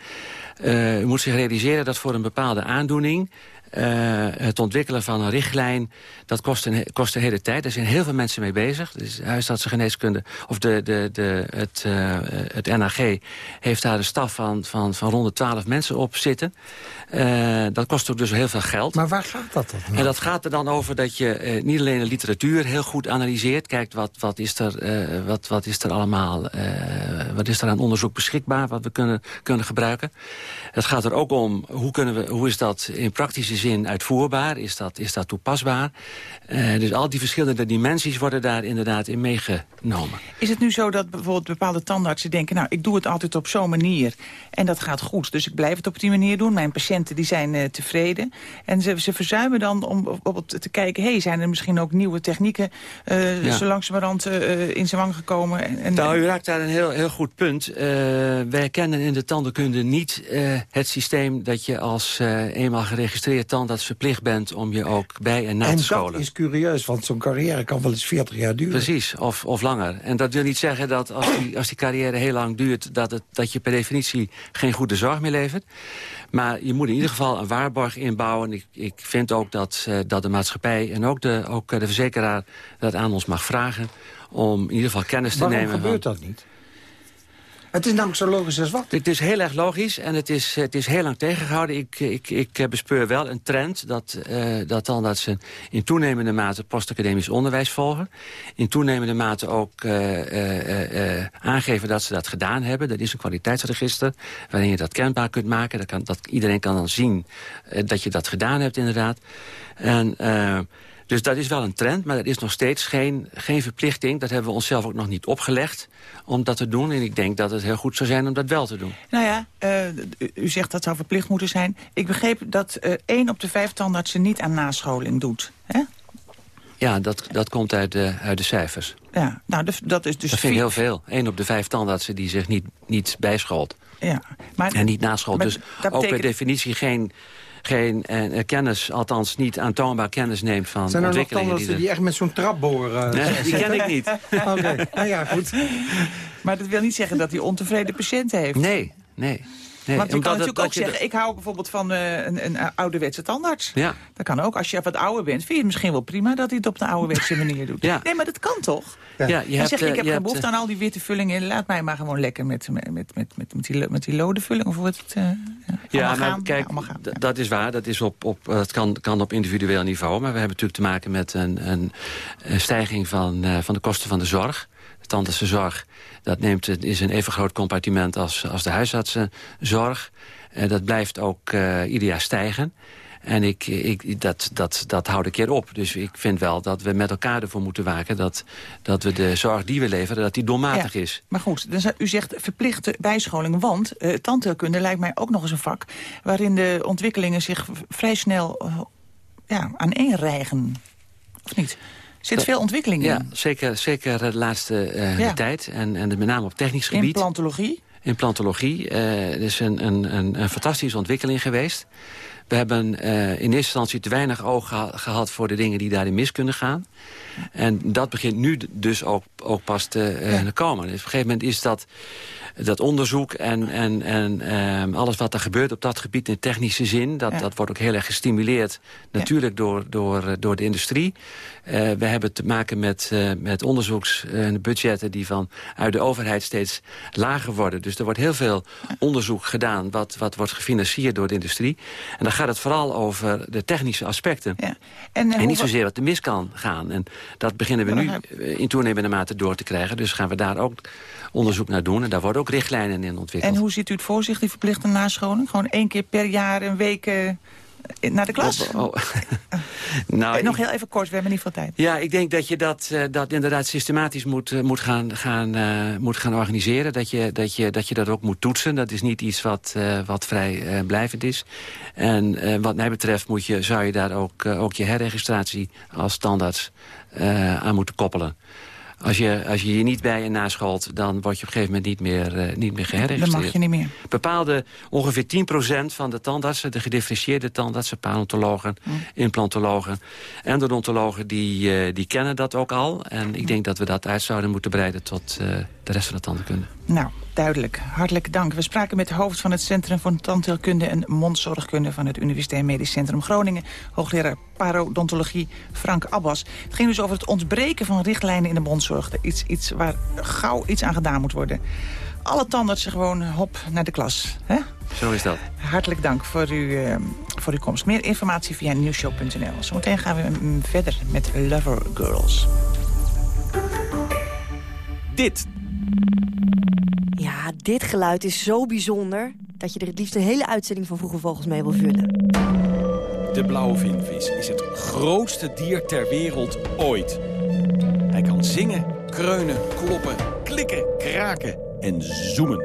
U moet zich realiseren dat voor een bepaalde aandoening... Uh, het ontwikkelen van een richtlijn, dat kost een, kost een hele tijd. Er zijn heel veel mensen mee bezig. Dus huisartsengeneeskunde, of de, de, de, het, uh, het NAG heeft daar een staf van, van, van rond de 12 mensen op zitten. Uh, dat kost ook dus heel veel geld. Maar waar gaat dat dan? En dat gaat er dan over dat je niet alleen de literatuur heel goed analyseert. Kijkt wat, wat, is, er, wat, wat is er allemaal, wat is er aan onderzoek beschikbaar, wat we kunnen, kunnen gebruiken. Het gaat er ook om, hoe, kunnen we, hoe is dat in praktische zin uitvoerbaar? Is dat, is dat toepasbaar? Uh, dus al die verschillende dimensies worden daar inderdaad in meegenomen. Is het nu zo dat bijvoorbeeld bepaalde tandartsen denken... nou, ik doe het altijd op zo'n manier en dat gaat goed. Dus ik blijf het op die manier doen. Mijn patiënten die zijn uh, tevreden. En ze, ze verzuimen dan om bijvoorbeeld te kijken... hey, zijn er misschien ook nieuwe technieken uh, ja. zo langzamerhand in zwang gekomen? En, en, nou, u raakt daar een heel, heel goed punt. wij kennen in de tandenkunde niet het systeem... dat je als eenmaal geregistreerd tandarts verplicht bent om je ook bij en na en te scholen. En dat is curieus, want zo'n carrière kan wel eens 40 jaar duren. Precies, of, of langer. En dat wil niet zeggen dat als die, als die carrière heel lang duurt... Dat, het, dat je per definitie geen goede zorg meer levert. Maar je moet in ieder geval een waarborg inbouwen. Ik, ik vind ook dat, uh, dat de maatschappij en ook de, ook de verzekeraar... dat aan ons mag vragen om in ieder geval kennis te Waarom nemen. gebeurt van, dat niet? Het is namelijk zo logisch als wat. Het is heel erg logisch en het is, het is heel lang tegengehouden. Ik, ik, ik bespeur wel een trend dat, uh, dat dan dat ze in toenemende mate postacademisch onderwijs volgen. In toenemende mate ook uh, aangeven dat ze dat gedaan hebben. Dat is een kwaliteitsregister waarin je dat kenbaar kunt maken. Dat, kan, dat iedereen kan dan zien dat je dat gedaan hebt inderdaad. En... Dus dat is wel een trend, maar dat is nog steeds geen, geen verplichting. Dat hebben we onszelf ook nog niet opgelegd om dat te doen. En ik denk dat het heel goed zou zijn om dat wel te doen. Nou ja, uh, u zegt dat zou verplicht moeten zijn. Ik begreep dat uh, één op de vijf tandartsen niet aan nascholing doet. Hè? Ja, dat, dat komt uit de, uit de cijfers. Ja, nou, dat is dus... Dat vind ik heel veel. Eén op de vijf tandartsen die zich niet, niet bijscholt. Ja, maar, en niet nascholt. Dus ook per definitie geen geen eh, kennis, althans niet aantoonbaar kennis neemt van Zijn er ontwikkelingen. Zijn er die, die echt met zo'n trap boren? Nee, die ken ik niet. Oké, nou ja, goed. Maar dat wil niet zeggen dat hij ontevreden patiënten heeft. Nee, nee. Nee, Want je kan natuurlijk ook zeggen, ik hou bijvoorbeeld van uh, een, een ouderwetse tandarts. Ja. Dat kan ook. Als je wat ouder bent, vind je het misschien wel prima dat hij het op de ouderwetse manier doet. Ja. Nee, maar dat kan toch? Ja. Ja, je hebt, zeg, ik eh, heb je geen behoefte hebt, aan al die witte vullingen. Laat mij maar gewoon lekker met, met, met, met, met, die, met die lode vulling. Of wat het, uh, ja, maar kijk, dat is waar. Dat, is op, op, dat kan, kan op individueel niveau. Maar we hebben natuurlijk te maken met een, een, een stijging van, uh, van de kosten van de zorg. De tandartse zorg, dat neemt, is een even groot compartiment als, als de huisartsenzorg. Uh, dat blijft ook uh, ieder jaar stijgen. En ik, ik, dat, dat, dat houdt een keer op. Dus ik vind wel dat we met elkaar ervoor moeten waken... dat, dat we de zorg die we leveren, dat die doelmatig ja, is. Maar goed, dus u zegt verplichte bijscholing. Want uh, tandheelkunde lijkt mij ook nog eens een vak... waarin de ontwikkelingen zich vrij snel uh, ja, aaneenrijgen. Of niet? Er zit veel ontwikkeling ja, in. Zeker, zeker de laatste uh, Ja. tijd. En, en met name op technisch gebied. In plantologie? in plantologie. Uh, het is een, een, een, een fantastische ontwikkeling geweest. We hebben uh, in eerste instantie te weinig oog geha gehad voor de dingen die daarin mis kunnen gaan. En dat begint nu dus ook, ook pas te ja. komen. Dus op een gegeven moment is dat, dat onderzoek en, en, en um, alles wat er gebeurt op dat gebied in technische zin... dat, Ja. dat wordt ook heel erg gestimuleerd natuurlijk door, door, door de industrie. Uh, we hebben te maken met, uh, met onderzoeksbudgetten die van uit de overheid steeds lager worden. Dus er wordt heel veel onderzoek gedaan wat, wat wordt gefinancierd door de industrie. En dan gaat het vooral over de technische aspecten. Ja. En, En, niet zozeer wat er mis kan gaan. En dat beginnen we nu eh, in toenemende mate door te krijgen. Dus gaan we daar ook onderzoek naar doen. En daar worden ook richtlijnen in ontwikkeld. En hoe ziet u het voor zich, die verplichte nascholing? Gewoon één keer per jaar een week eh, naar de klas? Oh, oh. nou, Eh, Nog heel even kort, we hebben niet veel tijd. Ja, ik denk dat je dat, eh, dat inderdaad systematisch moet, moet, gaan, gaan, moet gaan organiseren. Dat je, dat, je, dat je dat ook moet toetsen. Dat is niet iets wat, wat vrij blijvend is. En wat mij betreft moet je, zou je daar ook, ook je herregistratie als standaard aan moeten koppelen. Als je, als je je niet bij en nascholt, dan word je op een gegeven moment niet meer, eh, niet meer geherregistreerd. Dan mag je niet meer. Bepaalde ongeveer 10% van de tandartsen, de gedifferentieerde tandartsen, paleontologen, implantologen, endodontologen, die, eh, die kennen dat ook al. En ik denk dat we dat uit zouden moeten breiden tot eh, de rest van de tandheelkunde. Nou, duidelijk. Hartelijk dank. We spraken met de hoofd van het Centrum voor Tandheelkunde en Mondzorgkunde van het Universitair Medisch Centrum Groningen, hoogleraar parodontologie Frank Abbas. Het ging dus over het ontbreken van richtlijnen in de mondzorg. Iets, iets waar gauw iets aan gedaan moet worden. Alle tandartsen gewoon hop naar de klas. Hè? Zo is dat. Hartelijk dank voor, uw, eh, voor uw komst. Meer informatie via nieuwshow.nl. Zometeen gaan we mm, verder met Lover Girls. Dit. Ja, dit geluid is zo bijzonder... dat je er het liefst een hele uitzending van Vroege Vogels mee wil vullen. De blauwe vinvis is het grootste dier ter wereld ooit. Hij kan zingen, kreunen, kloppen, klikken, kraken en zoemen.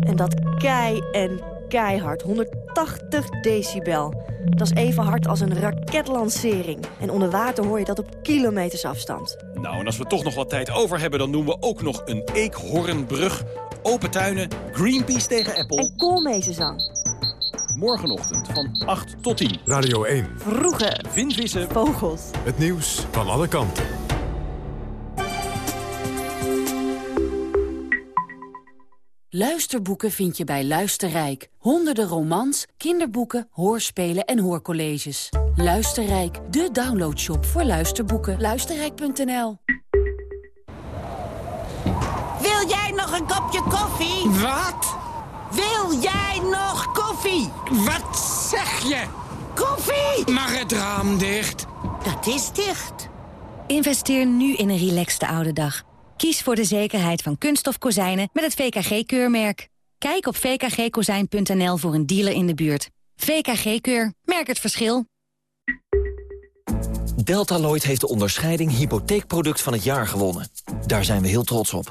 En dat kei en keihard, 180 decibel. Dat is even hard als een raketlancering. En onder water hoor je dat op kilometers afstand. Nou, en als we toch nog wat tijd over hebben... dan doen we ook nog een eekhoornbrug, open tuinen, Greenpeace tegen Apple... En koolmeezenzang. Morgenochtend van 8 tot 10. Radio 1. Vroege Vinvissen. vogels. Het nieuws van alle kanten. Luisterboeken vind je bij Luisterrijk. Honderden romans, kinderboeken, hoorspelen en hoorcolleges. Luisterrijk, de downloadshop voor luisterboeken. Luisterrijk.nl Wil jij nog een kopje koffie? Wat? Wil jij nog koffie? Wat zeg je? Koffie! Mag het raam dicht? Dat is dicht. Investeer nu in een relaxte oude dag. Kies voor de zekerheid van kunststof kozijnen met het VKG-keurmerk. Kijk op vkgkozijn.nl voor een dealer in de buurt. VKG-keur. Merk het verschil. Deltaloid heeft de onderscheiding hypotheekproduct van het jaar gewonnen. Daar zijn we heel trots op.